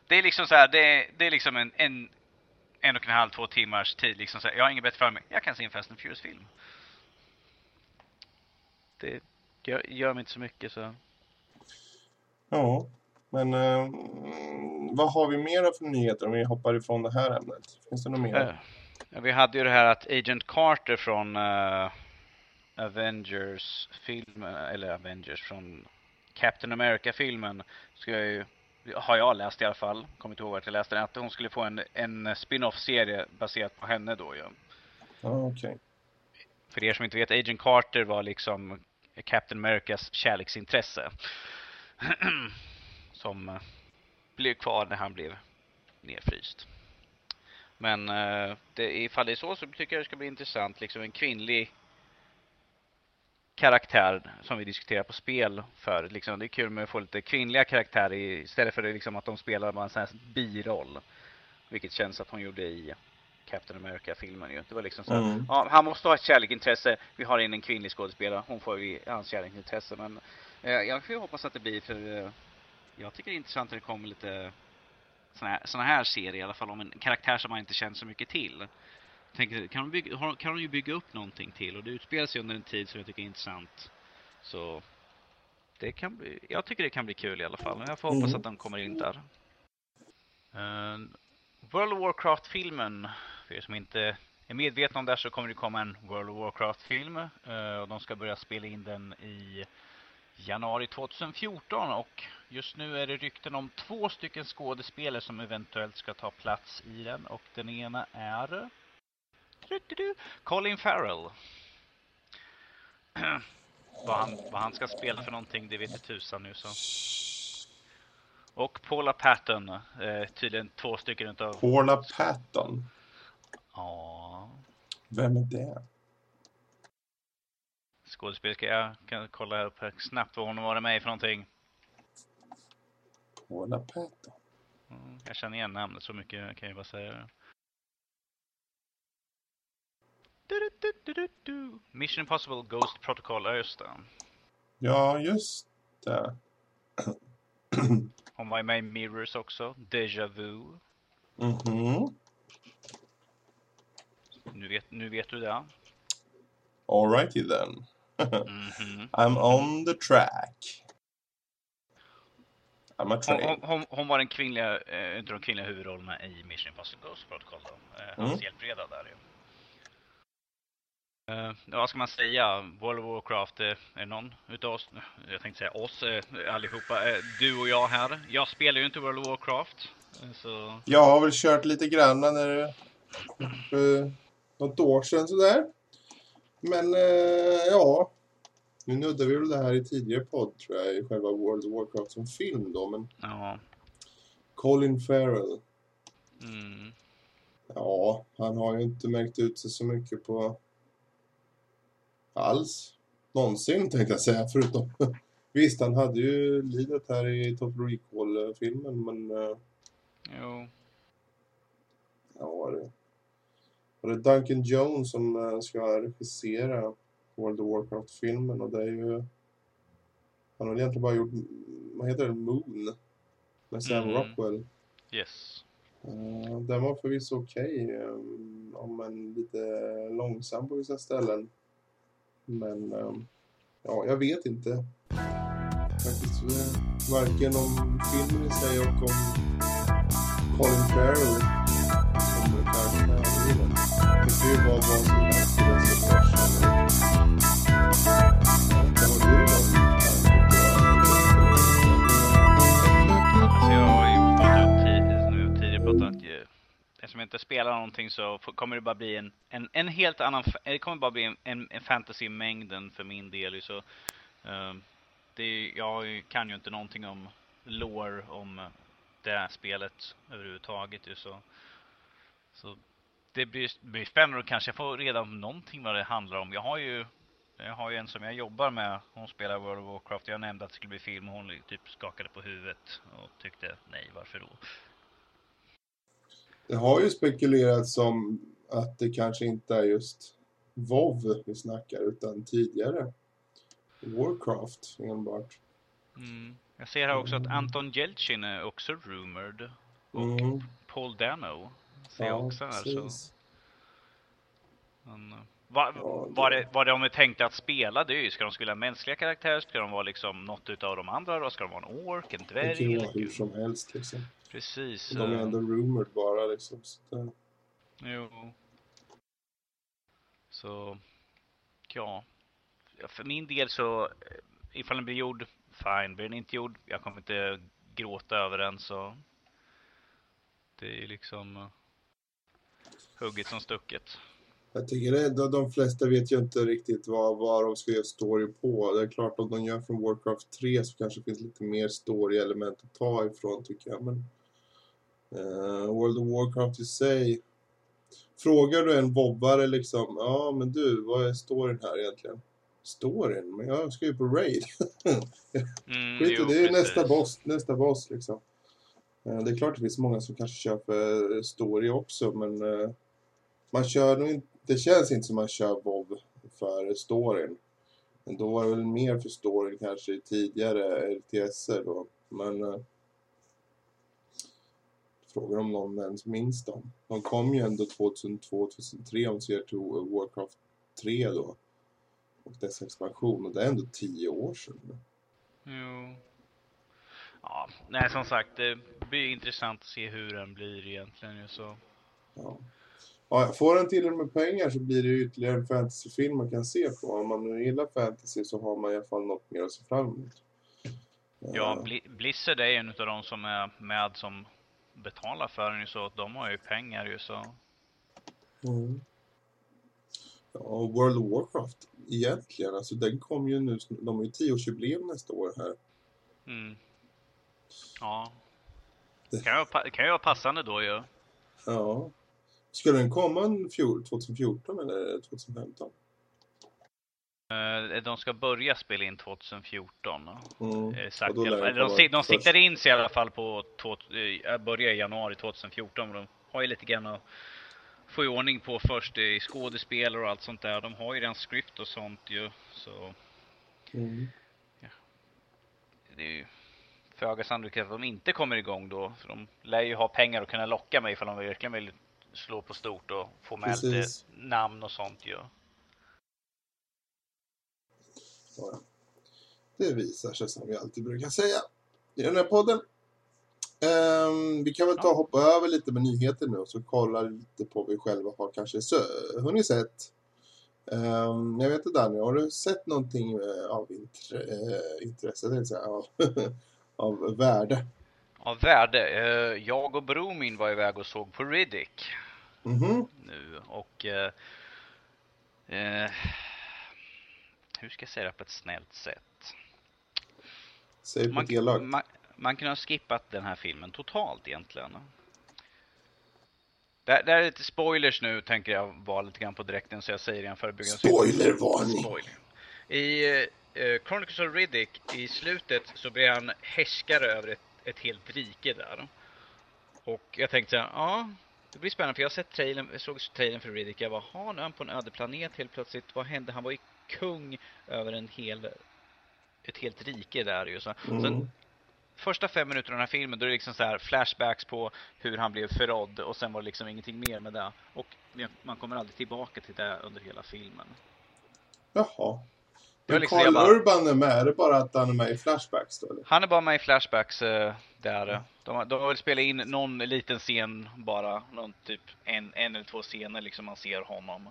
Det är liksom så här, det det är liksom en, en, en och en halv, två timmars tid. Liksom så här, jag har inget bättre för mig. Jag kan se en Fast and Furious-film. Det gör, gör mig inte så mycket så. Ja. Men eh, vad har vi mer för nyheter om vi hoppar ifrån det här ämnet? Finns det något mer? Ja, vi hade ju det här att Agent Carter från uh, Avengers film eller Avengers från Captain America-filmen ska ju har jag läst i alla fall, kommer inte ihåg vart jag läste den, att hon skulle få en, en spin-off-serie baserat på henne då ju. Ja. Okej. Okay. För er som inte vet, Agent Carter var liksom Captain Americas kärleksintresse. som eh, blev kvar när han blev nedfryst. Men eh, det, ifall det är så så tycker jag det ska bli intressant. Liksom en kvinnlig karaktär som vi diskuterar på spel för. Liksom, det är kul med att få lite kvinnliga karaktärer istället för liksom att de spelar bara en sån här biroll. Vilket känns att hon gjorde i Captain America-filmen ju. Det var liksom så här, mm. ja, han måste ha ett kärleksintresse. Vi har in en kvinnlig skådespelare. Hon får ju hans kärleksintresse. Men eh, jag får hoppas att det blir för eh, jag tycker det är intressant att det kommer lite såna här, såna här serier i alla fall om en karaktär som man inte känner så mycket till. Tänker, kan, de bygga, kan de ju bygga upp någonting till och det utspelar sig under en tid som jag tycker är intressant. Så det kan bli, jag tycker det kan bli kul i alla fall. Jag får hoppas mm. att de kommer in där. Uh, World of Warcraft-filmen, för er som inte är medvetna om det så kommer det komma en World of Warcraft-film. Uh, och de ska börja spela in den i januari 2014 och just nu är det rykten om två stycken skådespelare som eventuellt ska ta plats i den och den ena är Colin Farrell. vad, han, vad han ska spela för någonting, det vet inte tusan nu så. Och Paula Patton, eh, tydligen två stycken utav... Paula Patton? Ja. Vem är det? skådespelerska. Jag kan kolla upp här snabbt vad hon har varit med i för någonting. Paula Patton. Mm, jag känner igen namnet så mycket kan jag bara säga. Du, du, du, Mission Impossible Ghost Protocol, ja just det. Ja, just det. Hon var med i Mirrors också. Deja Vu. Mhm. Nu vet, nu vet du det. Alrighty then. Mhm. I'm on the track. I'm a Hon, train. hon, hon, hon var den kvinnliga, eh, inte de kvinnliga huvudrollerna i Mission Impossible Ghost Protocol då. Eh, hans Mm. hjälpreda där ju. Eh, vad ska man säga? World of Warcraft, eh, är någon utav oss, jag tänkte säga oss eh, allihopa, eh, du och jag här. Jag spelar ju inte World of Warcraft. eh, Så, Jag har väl kört lite grann när för något år sedan sådär. Men eh, ja, nu nuddar vi väl det här i tidigare podd tror jag, i själva World of Warcraft som film då. Men ja. Colin Farrell, Mm, ja, han har ju inte märkt ut sig så mycket på alls. Någonsin tänkte jag säga, förutom Visst, han hade ju lidet här i Total Recall-filmen, men eh, jo. Ja, det var det Duncan Jones som eh, ska regissera World of Warcraft-filmen och det är ju... Han har väl egentligen bara gjort, vad heter det, Moon? Med Sam Mm. Rockwell. Yes. Uh, den var förvisso okej, um, om en lite långsam på vissa ställen. Men, ehm, ja, jag vet inte. Faktiskt, eh, varken om filmen i sig och om Colin Farrell som karaktär. Det kan ju vara vad som inte spelar någonting så kommer det bara bli en, en, en helt annan, eh, det kommer bara bli en, en, en fantasy-mängden för min del. Så, uh, det, jag kan ju inte någonting om lore om eh, det här spelet överhuvudtaget. Så, så det blir, blir spännande och kanske få reda på någonting vad det handlar om. Jag har ju jag har ju en som jag jobbar med, hon spelar World of Warcraft. Jag nämnde att det skulle bli film och hon typ skakade på huvudet och tyckte nej, varför då? Det har ju spekulerats om att det kanske inte är just WoW vi snackar utan tidigare Warcraft enbart. Mm. Jag ser här också att Anton Jeltsin är också rumored. Och Mm. Paul Dano ser jag också här. Så. precis. Men, eh, vad, Ja, det- det, vad de är tänkta att spela, det ska de spela mänskliga karaktärer? Ska de vara liksom något utav de andra då? Ska de vara en ork, en Det dvärg? kan ju eller vara hur som helst liksom. Precis. De är eh, ändå rumored bara liksom. Så det, Jo. Så, ja. För min del så, eh, ifall den blir gjord, fine. Blir den inte gjord, jag kommer inte gråta över den så. Det är liksom eh, hugget som stucket. Jag tycker det, de, flesta vet ju inte riktigt vad, vad de ska göra story på. Det är klart om de gör från Warcraft 3 så kanske det finns lite mer story-element att ta ifrån tycker jag. Men eh, World of Warcraft i sig. Frågar du en vobbare liksom, ja men du, vad är storyn här egentligen? Storyn? Men jag ska ju på raid. Mm, Skit jo, det, är ju precis. nästa boss, nästa boss liksom. Eh, Det är klart det finns många som kanske köper story också, men eh, man kör nog inte, det känns inte som man kör WoW för storyn. Men då var det väl mer för storyn kanske i tidigare RTSer då, men eh, frågar om någon ens minns dem. De kom ju ändå 2002-2003 om ser till Warcraft 3 då. Och dess expansion, och det är ändå tio år sedan. Jo. Ja, nej som sagt, det blir intressant att se hur den blir egentligen så. Ja. Ja, får den till med pengar så blir det ytterligare en fantasyfilm man kan se på. Om man nu gillar fantasy så har man i alla fall något mer att se fram emot. Ja, Bli- Blizzard är ju en av de som är med som betalar för den ju så de har ju pengar ju så. Mm. Ja, och World of Warcraft egentligen, alltså den kom ju nu, de har ju tioårsjubileum nästa år här. Mm. Ja. Det- kan ju vara passande då ju. Ja. Skulle den komma en fjol, 2014 eller 2015? Eh, de ska börja spela in 2014. Mm. Alla fall. De, de siktar in sig i alla fall på att börja i januari 2014. De har ju lite grann att få i ordning på först i skådespelare och allt sånt där. De har ju redan script och sånt ju. Så... Mm. Ja. Det är ju föga sannolikt att de inte kommer igång då. För de lär ju ha pengar att kunna locka mig ifall de verkligen vill slå på stort och få med Precis. lite namn och sånt ju. Ja. Det visar sig som vi alltid brukar säga i den här podden. Um, vi kan väl ta och hoppa över lite med nyheter nu och så kolla lite på vad vi själva har kanske hunnit sett. Um, jag vet inte Daniel, har du sett någonting eh, av intre uh, intresse, det säga, av, av värde? Av värde? Uh, jag och Bromin var iväg och såg på Riddick. Mm -hmm. Nu och uh, hur ska jag säga det på ett snällt sätt? Säg på man, man, man kunde ha skippat den här filmen totalt egentligen. Det, det är lite spoilers nu, tänker jag vara lite grann på direkten, så jag säger det igen förebyggande. Spoilervarning! Spoiler. I uh, Chronicles of Riddick, i slutet så blir han härskare över ett, ett helt rike där. Och jag tänkte så här, ja, det blir spännande för jag har sett trailern, jag såg trailern för Riddick. Jag var, ha nu är han på en öde planet helt plötsligt. Vad hände? Han var ju kung över en hel, ett helt rike där ju. Så. Mm. Sen, första fem minuterna av den här filmen då är det liksom så här flashbacks på hur han blev förrådd och sen var det liksom ingenting mer med det. Och man kommer aldrig tillbaka till det under hela filmen. Jaha. Men liksom, Carl bara, Urban är med, är det bara att han är med i flashbacks då? Eller? Han är bara med i flashbacks uh, där. De, de har väl spelat in någon liten scen bara, någon typ en, en eller två scener liksom man ser honom.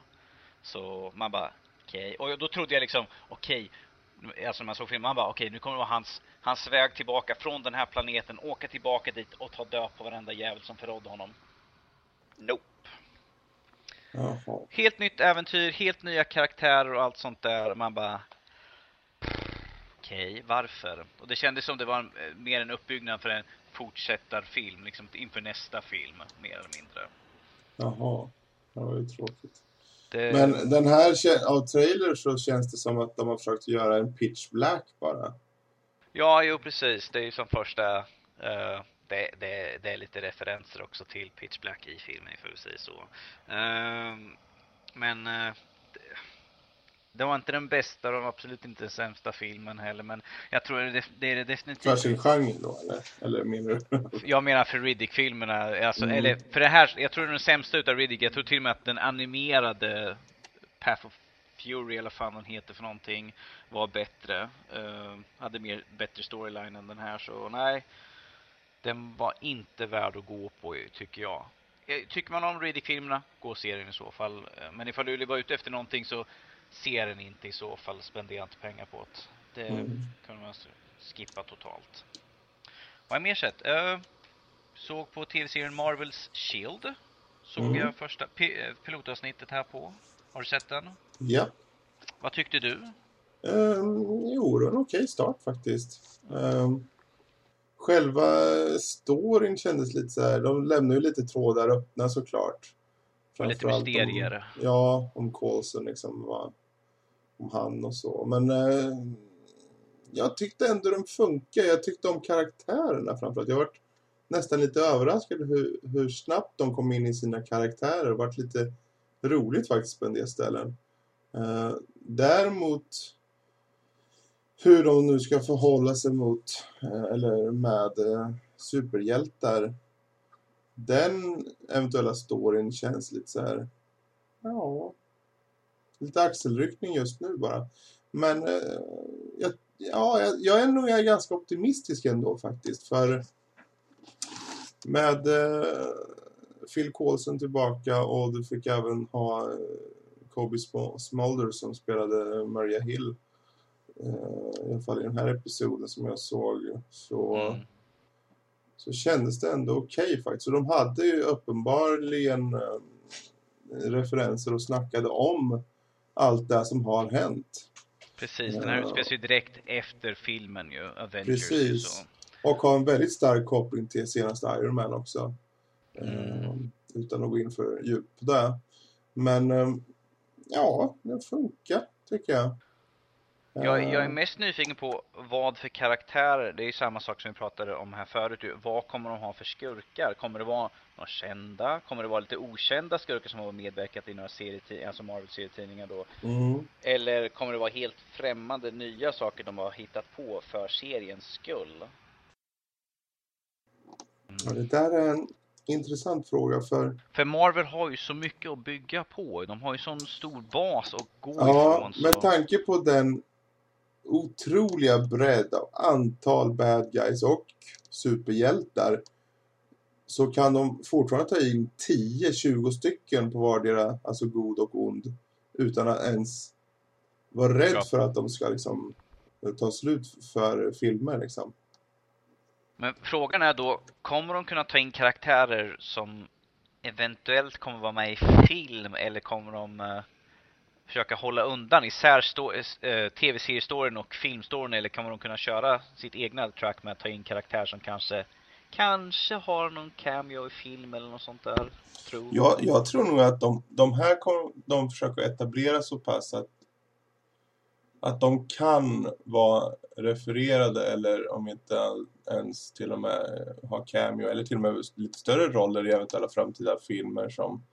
Så man bara, okej. Okay. Och då trodde jag liksom, okej, okay. alltså när man såg filmen, man bara okej, okay, nu kommer det vara hans, hans väg tillbaka från den här planeten, åka tillbaka dit och ta död på varenda jävel som förrådde honom. Nope. Jaha. Helt nytt äventyr, helt nya karaktärer och allt sånt där. Man bara, okej, varför? Och det kändes som det var en, mer en uppbyggnad för en fortsättarfilm, liksom inför nästa film, mer eller mindre. Jaha, det var ju tråkigt. Det... Men den här, av trailers så känns det som att de har försökt göra en pitch black bara. Ja, jo precis. Det är ju som första... Uh, det, det, det, är lite referenser också till pitch black i filmen, för att säga så. Uh, men... Uh, det var inte den bästa och absolut inte den sämsta filmen heller, men jag tror det, det är det definitivt. För sin genre då, eller? Eller menar du? jag menar för Riddick-filmerna, alltså, mm. eller för det här, jag tror den sämsta utav Riddick, jag tror till och med att den animerade Path of Fury, eller vad den heter för någonting, var bättre. Uh, hade mer, bättre storyline än den här, så nej. Den var inte värd att gå på, tycker jag. Eh, tycker man om Riddick-filmerna, gå och se den i så fall. Eh, men ifall du vill vara ute efter någonting så ser den inte i så fall, spendera inte pengar på det. Det mm. kan man skippa totalt. Vad har jag mer sett? Uh, såg på tv-serien Marvels Shield. Såg mm. jag första pilotavsnittet här på. Har du sett den? Ja. Vad tyckte du? Um, jo, en okej okay start faktiskt. Um, själva storyn kändes lite så här, de lämnar ju lite trådar öppna såklart. Och lite mysterier. Om, ja, om Coulson liksom var om han och så. Men eh, jag tyckte ändå den funkar. Jag tyckte om karaktärerna framförallt. Jag varit nästan lite överraskad hur, hur snabbt de kom in i sina karaktärer. Det varit lite roligt faktiskt på en del ställen. Eh, däremot hur de nu ska förhålla sig mot eh, eller med eh, superhjältar den eventuella storyn känns lite så här ja lite axelryckning just nu bara. Men eh, jag, ja, jag, jag är nog ganska optimistisk ändå faktiskt. För med eh, Phil Coulson tillbaka och du fick även ha eh, Kobe Smolder som spelade Maria Hill. Eh, I alla fall i den här episoden som jag såg. Så, mm. så kändes det ändå okej okay, faktiskt. Så de hade ju uppenbarligen eh, referenser och snackade om allt det som har hänt. Precis, den här utspelar sig direkt efter filmen ju, Avengers. Precis. Så. Och har en väldigt stark koppling till senaste Iron Man också. Mm. Um, utan att gå in för djup det. Men um, ja, den funkar tycker jag. Jag, jag, är mest nyfiken på vad för karaktärer, det är ju samma sak som vi pratade om här förut Vad kommer de ha för skurkar? Kommer det vara några kända? Kommer det vara lite okända skurkar som har medverkat i några serietidningar, alltså Marvel-serietidningar då? Mm. Eller kommer det vara helt främmande nya saker de har hittat på för seriens skull? Mm. Ja, det där är en intressant fråga för... För Marvel har ju så mycket att bygga på. De har ju sån stor bas att gå ja, ifrån. Ja, med tanke på den otroliga bredd av antal bad guys och superhjältar så kan de fortfarande ta in 10-20 stycken på vardera, alltså god och ond, utan att ens vara rädd ja. för att de ska liksom ta slut för filmer liksom. Men frågan är då, kommer de kunna ta in karaktärer som eventuellt kommer vara med i film eller kommer de uh, försöka hålla undan isär eh, tv-seriestoryn och filmstoryn eller kommer de kunna köra sitt egna track med att ta in karaktärer som kanske kanske har någon cameo i film eller något sånt där? Tror. Jag, jag tror nog att de, de här kommer de försöker etablera så pass att att de kan vara refererade eller om inte ens till och med ha cameo eller till och med lite större roller i eventuella framtida filmer som,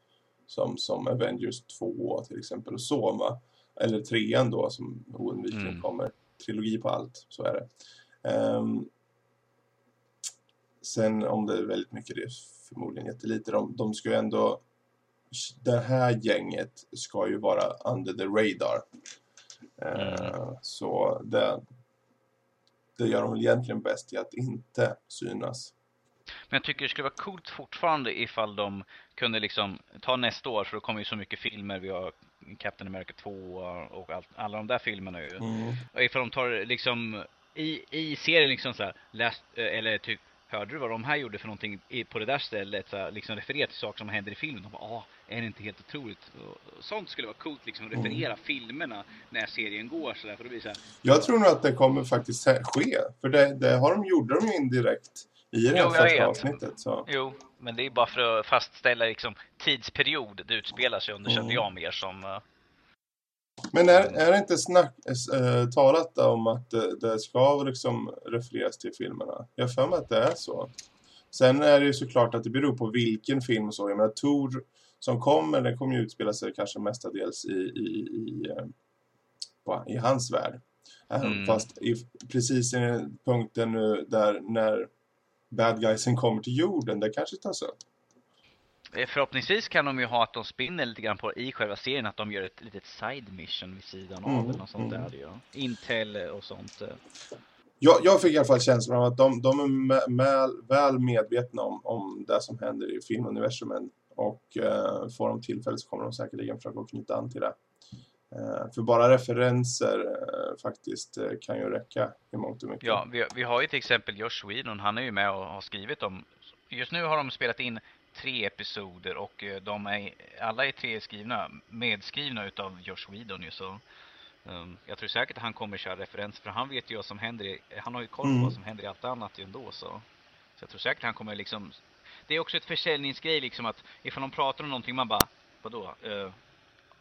som, som Avengers 2 till exempel och så va? Eller trean då som oundvikligen mm. kommer. Trilogi på allt, så är det. Um, sen om det är väldigt mycket det är förmodligen jättelite. De, de ska ju ändå det här gänget ska ju vara under the radar. Mm. Så det, det gör de väl egentligen bäst i att inte synas. Men jag tycker det skulle vara coolt fortfarande ifall de kunde liksom ta nästa år för då kommer ju så mycket filmer. Vi har Captain America 2 och all, alla de där filmerna ju. Mm. Och ifall de tar liksom i, i serien liksom så här, läst, eller typ hörde du vad de här gjorde för någonting på det där stället? Så här, liksom referera till saker som händer i filmen. De bara, ah, är det inte helt otroligt? Och sånt skulle vara coolt, liksom att referera mm. filmerna när serien går så där, för det blir så här, Jag tror nog att det kommer faktiskt ske. För det, det har de, gjorde de ju indirekt i det jo, första avsnittet. Så. Jo, men det är bara för att fastställa liksom tidsperiod det utspelar sig under, mm. kände jag mer som... Uh... Men är, är det inte snack, äh, talat om att det, det ska liksom refereras till filmerna? Jag för mig att det är så. Sen är det ju såklart att det beror på vilken film och så. Jag menar, Tor som kommer, den kommer ju utspela sig kanske mestadels i, i, i, eh, på, i hans värld. Eh, mm. Fast i, precis i punkten nu där när bad guysen kommer till jorden, det kanske tas upp. Eh, förhoppningsvis kan de ju ha att de spinner lite grann på i själva serien att de gör ett litet side mission vid sidan av mm, eller något sånt mm. där. Ja. Intel och sånt. Jag, jag fick i alla fall känslan av att de, de är med, väl medvetna om, om det som händer i filmuniversumen och eh, får de tillfälle så kommer de säkerligen försöka knyta an till det. Eh, för bara referenser eh, faktiskt eh, kan ju räcka i mångt och mycket. Ja, vi, vi har ju till exempel Josh Whedon, han är ju med och har skrivit om... Just nu har de spelat in tre episoder och de är, alla är tre skrivna, medskrivna utav Josh Whedon ju så... Um, jag tror säkert att han kommer köra referenser för han vet ju vad som händer i, han har ju koll på mm. vad som händer i allt annat ju ändå så. Så jag tror säkert att han kommer liksom det är också ett försäljningsgrej liksom att ifall de pratar om någonting man bara, vadå? Uh,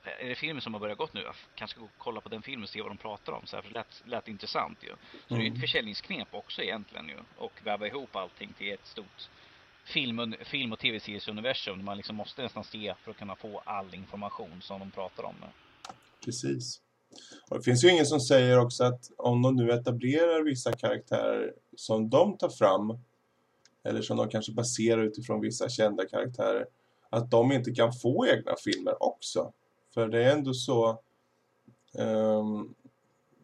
är det filmen som har börjat gått nu? Jag kanske ska gå och kolla på den filmen och se vad de pratar om. Så här, för det lät, lät intressant ju. Så mm. det är ett mm. försäljningsknep också egentligen ju. Och väva ihop allting till ett stort film, film och tv-seriesuniversum. Man liksom måste nästan se för att kunna få all information som de pratar om. Precis. Och det finns ju ingen som säger också att om de nu etablerar vissa karaktärer som de tar fram eller som de kanske baserar utifrån vissa kända karaktärer att de inte kan få egna filmer också. För det är ändå så um,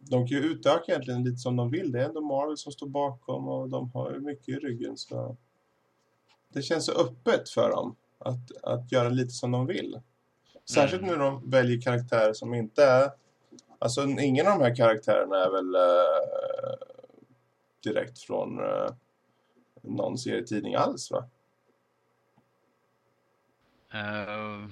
de kan ju utöka egentligen lite som de vill. Det är ändå Marvel som står bakom och de har ju mycket i ryggen så det känns så öppet för dem att, att göra lite som de vill. Särskilt mm. när de väljer karaktärer som inte är alltså ingen av de här karaktärerna är väl uh, direkt från uh, någon serietidning alls va? Uh,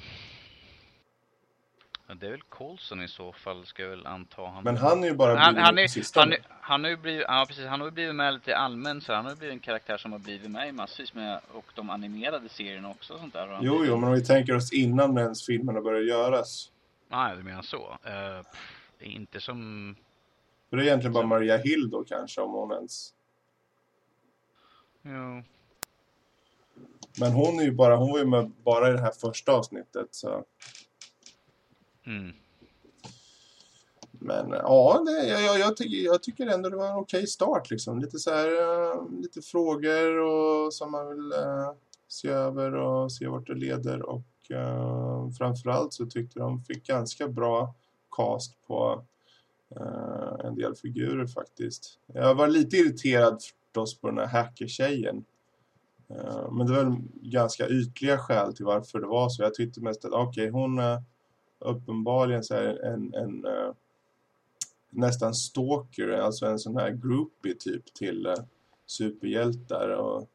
det är väl Colson i så fall ska jag väl anta. Han Men han är ju bara han, han, är, han, han, ju blivit, ja precis, han har ju blivit med lite allmänt så han har ju blivit en karaktär som har blivit med massvis med och de animerade serierna också och sånt där. Jo, jo, men om vi tänker oss innan ens filmerna började göras. Nej, du menar så. Uh, inte som För det är egentligen bara Maria Hill då kanske, om hon ens... Jo. Men hon är ju bara, hon var ju med bara i det här första avsnittet, så... Mm. Men eh, ja, det, jag, jag, jag, tycker, jag tycker ändå det var en okej start liksom. Lite så här, uh, lite frågor och som man vill uh, se över och se vart det leder. Och uh, framförallt så tyckte de fick ganska bra cast på en del figurer faktiskt. Jag var lite irriterad förstås på den här hackertjejen. men det var ganska ytliga skäl till varför det var så. Jag tyckte mest att okej, okay, hon uppenbarligen så en, en, en nästan stalker, alltså en sån här groupie typ till uh, superhjältar och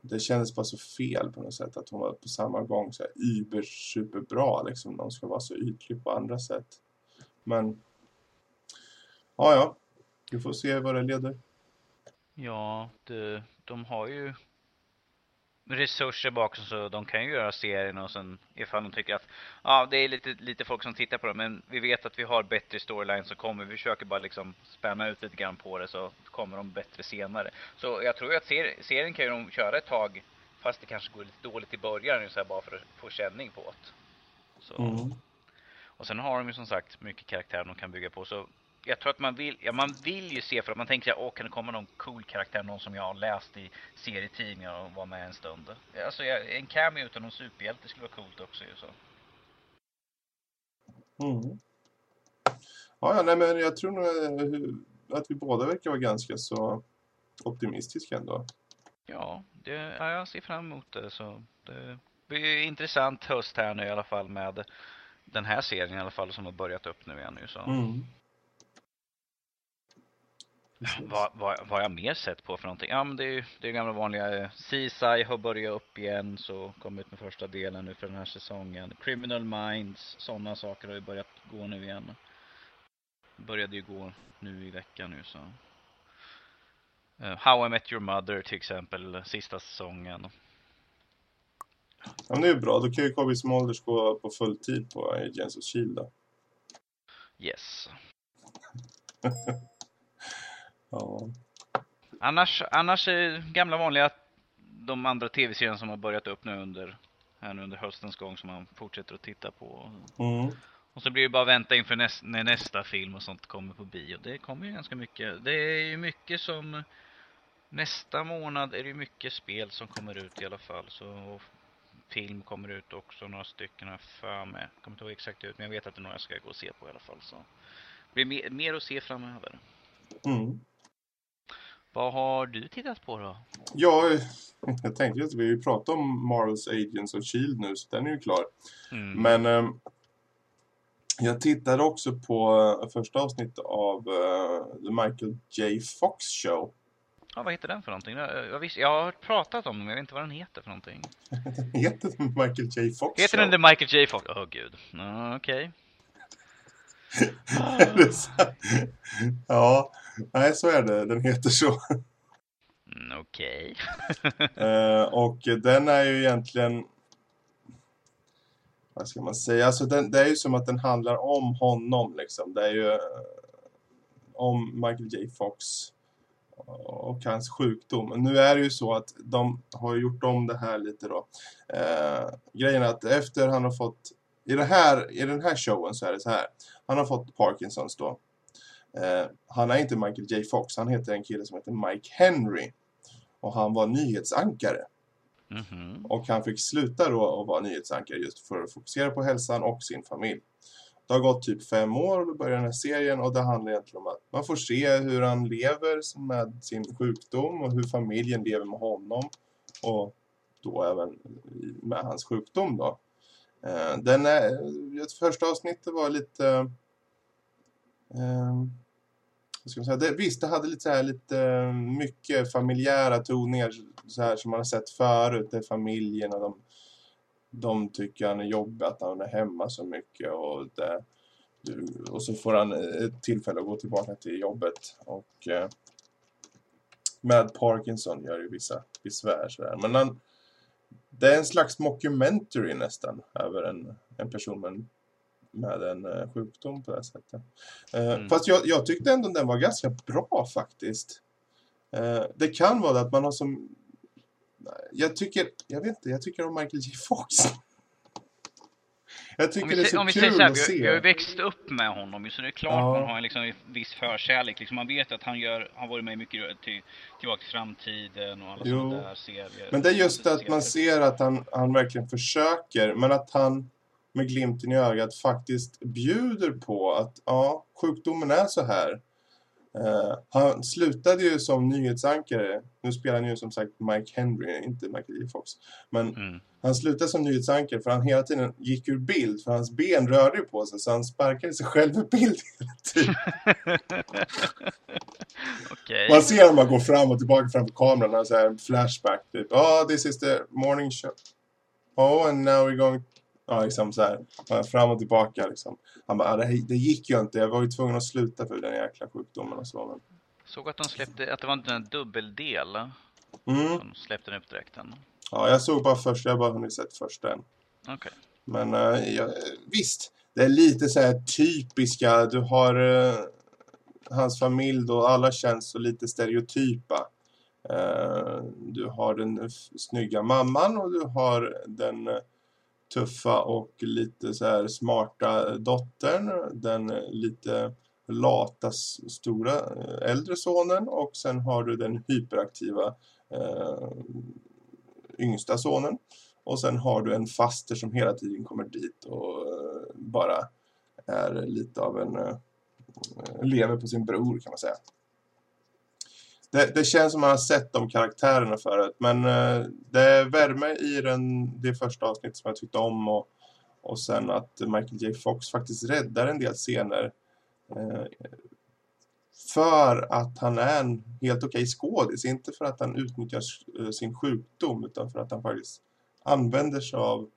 det kändes bara så fel på något sätt att hon var på samma gång så här yber superbra liksom, de ska vara så ytlig på andra sätt. Men ja, ja, vi får se vad det leder. Ja, det, de har ju resurser bakom så de kan ju göra serien och sen ifall de tycker att ja, det är lite, lite folk som tittar på det men vi vet att vi har bättre storyline som kommer. Vi försöker bara liksom spänna ut lite grann på det så kommer de bättre senare. Så jag tror att ser, serien kan ju de köra ett tag fast det kanske går lite dåligt i början så här, bara för att få känning på det. Så. Mm. Och sen har de ju som sagt mycket karaktär de kan bygga på så jag tror att man vill, ja man vill ju se för att man tänker åh kan det komma någon cool karaktär, någon som jag har läst i serietidningar och var med en stund. Alltså en cameo utan någon superhjälte skulle vara coolt också ju så. Mm. Ja, ja, nej men jag tror nog eh, att vi båda verkar vara ganska så optimistiska ändå. Ja, det, ja, jag ser fram emot det så det blir intressant höst här nu i alla fall med den här serien i alla fall som har börjat upp nu igen nu så. Mm. Vad, vad, vad jag mer sett på för någonting? Ja men det är ju det gamla vanliga. CSI har börjat upp igen så kom ut med första delen nu för den här säsongen. Criminal Minds, sådana saker har ju börjat gå nu igen. Började ju gå nu i veckan nu så. Uh, How I Met Your Mother till exempel, sista säsongen. Ja det är bra, då kan ju Kobe Smulders gå på full tid på Agents of Shield då. Yes. Ja. Annars, annars är gamla vanliga de andra tv-serierna som har börjat upp nu under, här nu under höstens gång som man fortsätter att titta på. Mm. Och så blir det bara vänta inför näst, när nästa film och sånt kommer på bio. Det kommer ju ganska mycket. Det är ju mycket som nästa månad är det mycket spel som kommer ut i alla fall. Så film kommer ut också, några stycken har för mig. Kommer inte ihåg exakt ut, men jag vet att det är några jag ska gå och se på i alla fall. Så det blir mer, mer att se framöver. Mm. Vad har du tittat på då? Ja, jag tänkte att vi ju pratat om Marvels Agents of S.H.I.E.L.D. nu så den är ju klar. Mm. Men eh, jag tittade också på uh, första avsnittet av uh, The Michael J. Fox Show. Ja, vad heter den för någonting? Jag, visst, jag har pratat om den, men jag vet inte vad den heter för någonting. den heter Michael J. Fox Heter Show. den The Michael J. Fox? Åh, oh, gud. Uh, Okej. Okay. ja, nej så är det. Den heter så. Mm, Okej. Okay. eh, och den är ju egentligen... Vad ska man säga? Alltså den, det är ju som att den handlar om honom liksom. Det är ju eh, om Michael J. Fox och hans sjukdom. Nu är det ju så att de har gjort om det här lite då. Eh, grejen är att efter han har fått i, det här, I den här showen så är det så här. Han har fått Parkinsons då. Eh, han är inte Michael J. Fox. Han heter en kille som heter Mike Henry. Och han var nyhetsankare. Mm -hmm. Och han fick sluta då att vara nyhetsankare just för att fokusera på hälsan och sin familj. Det har gått typ fem år och då börjar den här serien och det handlar egentligen om att man får se hur han lever med sin sjukdom och hur familjen lever med honom och då även med hans sjukdom då. Eh, den är, första avsnittet var lite... Eh, ska man säga? Det, visst, det hade lite, så här, lite eh, mycket familjära toner så här, som man har sett förut. Det är familjen och de, de tycker han är jobbig att han är hemma så mycket. Och, det, och så får han eh, ett tillfälle att gå tillbaka till jobbet. Och eh, med Parkinson gör ju vissa besvär. Så. Men han, det är en slags mockumentary nästan över en, en person med en med en uh, sjukdom på det här sättet. Uh, mm. Fast jag, jag tyckte ändå den var ganska bra faktiskt. Uh, det kan vara det att man har som... Jag tycker, jag vet inte, jag tycker om Michael J. Fox. Jag tycker det är så om vi kul säger att se. Vi har ju växt upp med honom så det är klart ja. man har en, liksom, viss förkärlek. Liksom, man vet att han gör, har varit med mycket till, Tillbaka till framtiden och alla sådana där serier. Men det är just att man ser att han, han verkligen försöker, men att han med glimten i ögat faktiskt bjuder på att ja, sjukdomen är så här. Uh, han slutade ju som nyhetsankare. Nu spelar han ju som sagt Mike Henry, inte Michael J. Fox. Men mm. han slutade som nyhetsankare för han hela tiden gick ur bild. För hans ben rörde ju på sig så han sparkade sig själv ur bild hela tiden. okay. Man ser honom gå fram och tillbaka framför kameran och så här flashback. Typ, oh, this is the morning show. Oh, and now we're going Ja, liksom så här, fram och tillbaka liksom. Han bara, det, det gick ju inte. Jag var ju tvungen att sluta för den jäkla sjukdomen och så. Men... Såg att de släppte, att det var en dubbeldel. Mm. De släppte den upp direkt. Än. Ja, jag såg bara först. Jag har bara hunnit sett första än. Okej. Okay. Men uh, ja, visst, det är lite så här typiska. Du har uh, hans familj då. Alla känns så lite stereotypa. Uh, du har den snygga mamman och du har den tuffa och lite så här smarta dottern. Den lite lata stora eh, äldre sonen och sen har du den hyperaktiva eh, yngsta sonen. Och sen har du en faster som hela tiden kommer dit och eh, bara är lite av en eh, lever på sin bror kan man säga det, det, känns som man har sett de karaktärerna förut. Men eh, det är värme i den, det första avsnittet som jag tyckte om. Och, och sen att Michael J. Fox faktiskt räddar en del scener. Eh, för att han är en helt okej skådis. Inte för att han utnyttjar eh, sin sjukdom. Utan för att han faktiskt använder sig av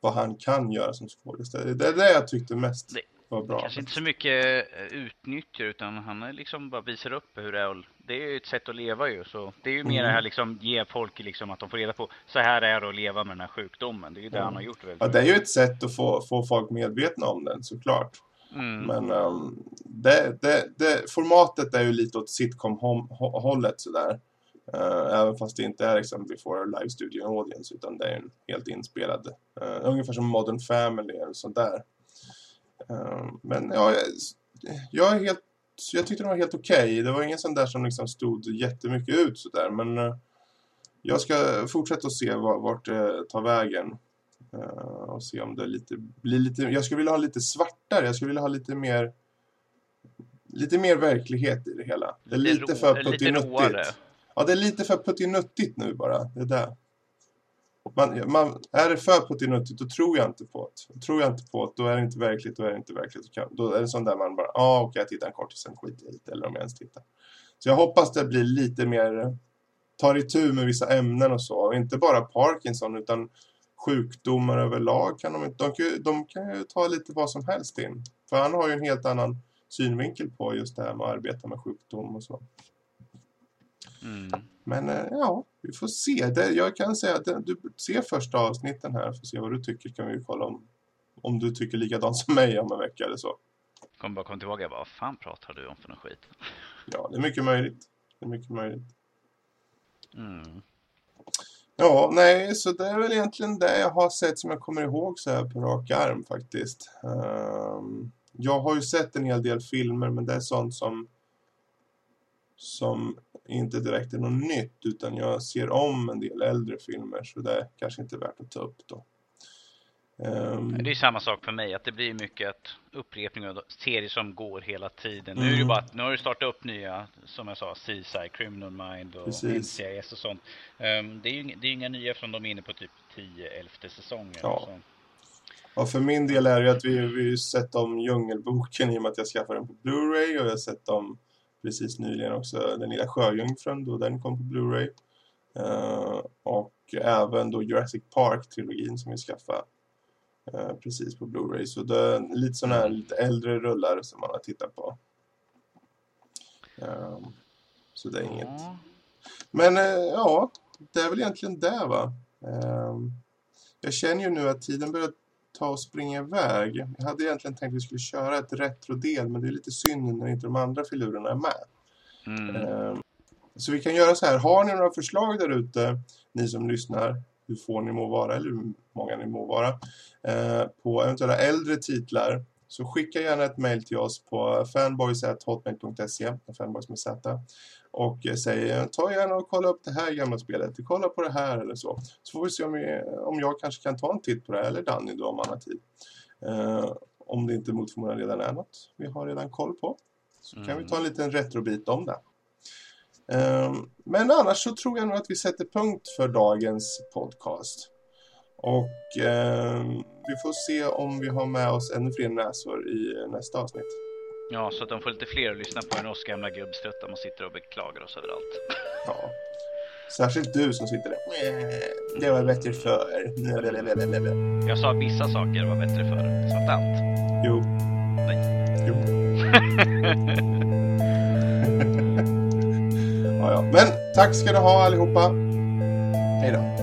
vad han kan göra som skådis. Det, det är det jag tyckte mest. Det var bra. Kanske inte så mycket eh, utnyttjar utan han liksom bara visar upp hur det är. Det är ju ett sätt att leva ju. Så det är ju mer mm. det här liksom ge folk liksom att de får reda på så här är det att leva med den här sjukdomen. Det är ju det mm. han har gjort. Ja, det är ju ett sätt att få, få folk medvetna om den såklart. Mm. Men um, det, det, det, formatet är ju lite åt sitcom-hållet sådär. Uh, även fast det inte är liksom before a live studio audience utan det är en helt inspelad. Uh, ungefär som Modern Family eller sånt där. Ehm, men ja, jag, jag, är helt, jag tyckte den var helt okej. Okay. Det var ingen sån där som liksom stod jättemycket ut sådär. Men uh, jag ska fortsätta att se vart det tar vägen. Uh, och se om det lite, blir lite... Jag skulle vilja ha lite svartare. Jag skulle vilja ha lite mer... Lite mer verklighet i det hela. Det är lite, lite för puttinuttigt. Ja, det är lite för puttinuttigt nu bara. Det är det. Man, man, är det för puttinuttigt då tror jag inte på det. Tror jag inte på det, då är det inte verkligt, då är det inte verkligt. Då är det sånt där man bara, ja ah, okej okay, jag tittar en kort och sen skiter jag lite, eller om jag ens tittar. Så jag hoppas det blir lite mer, tar itu med vissa ämnen och så. Och Inte bara Parkinson utan sjukdomar överlag kan de, de, de kan ju ta lite vad som helst in. För han har ju en helt annan synvinkel på just det här med att arbeta med sjukdom och så. Mm. Men eh, ja, vi får se. Det, jag kan säga att du ser första avsnitten här för se vad du tycker. Kan vi kolla om, om du tycker likadant som mig om en vecka eller så. Kommer bara komma tillbaka vad fan pratar du om för någon skit? Ja, det är mycket möjligt. Det är mycket möjligt. Mm. Ja, nej, så det är väl egentligen det jag har sett som jag kommer ihåg så här på rak arm faktiskt. Um, jag har ju sett en hel del filmer men det är sånt som som inte direkt är något nytt utan jag ser om en del äldre filmer så det är kanske inte värt att ta upp då. Um, det är samma sak för mig, att det blir mycket att upprepning av serier som går hela tiden. Mm. Nu, är det mm. bara, nu har du startat upp nya, som jag sa, CSI, Criminal Mind och Precis. NCIS och sånt. Um, det är ju det är inga nya från de är inne på typ 10-11 säsongen. Ja. ja, för min del är det att vi har sett om Djungelboken i och med att jag skaffade den på Blu-ray och jag har sett om precis nyligen också Den lilla sjöjungfrun då den kom på Blu-ray. Uh, och även då Jurassic Park-trilogin som vi skaffade uh, precis på Blu-ray. Så det är lite sådana här lite äldre rullar som man har tittat på. Uh, så det är inget. Men ja, det är väl egentligen det va. jag känner ju nu att tiden börjar ta och springa iväg. Jag hade egentligen tänkt att vi skulle köra ett retrodel men det är lite synd när inte de andra filurerna är med. Mm. Eh, så vi kan göra så här. Har ni några förslag där ute, ni som lyssnar, hur få ni må vara eller hur många ni må vara, eh, på eventuella äldre titlar så skicka gärna ett mail till oss på fanboys.hotmail.se fanboys med Z och eh, säg ta gärna och kolla upp det här gamla spelet, kolla på det här eller så. Så får vi se om, vi, om jag kanske kan ta en titt på det eller Danny då om han har tid. Eh, om det inte mot förmodan redan är något vi har redan koll på. Så kan vi ta en liten retrobit om det. Um, men annars så tror jag nog att vi sätter punkt för dagens podcast. Och um, vi får se om vi har med oss ännu fler näsor i nästa avsnitt. Ja, så att de får lite fler att lyssna på än oss gamla gubbstruttar som sitter och beklagar oss överallt. Ja. Särskilt du som sitter där. Det var bättre förr. Jag sa vissa saker var bättre förr. Sa inte allt. Jo. Nej. Jo. ja, ja. Men tack ska du ha allihopa. Hej då.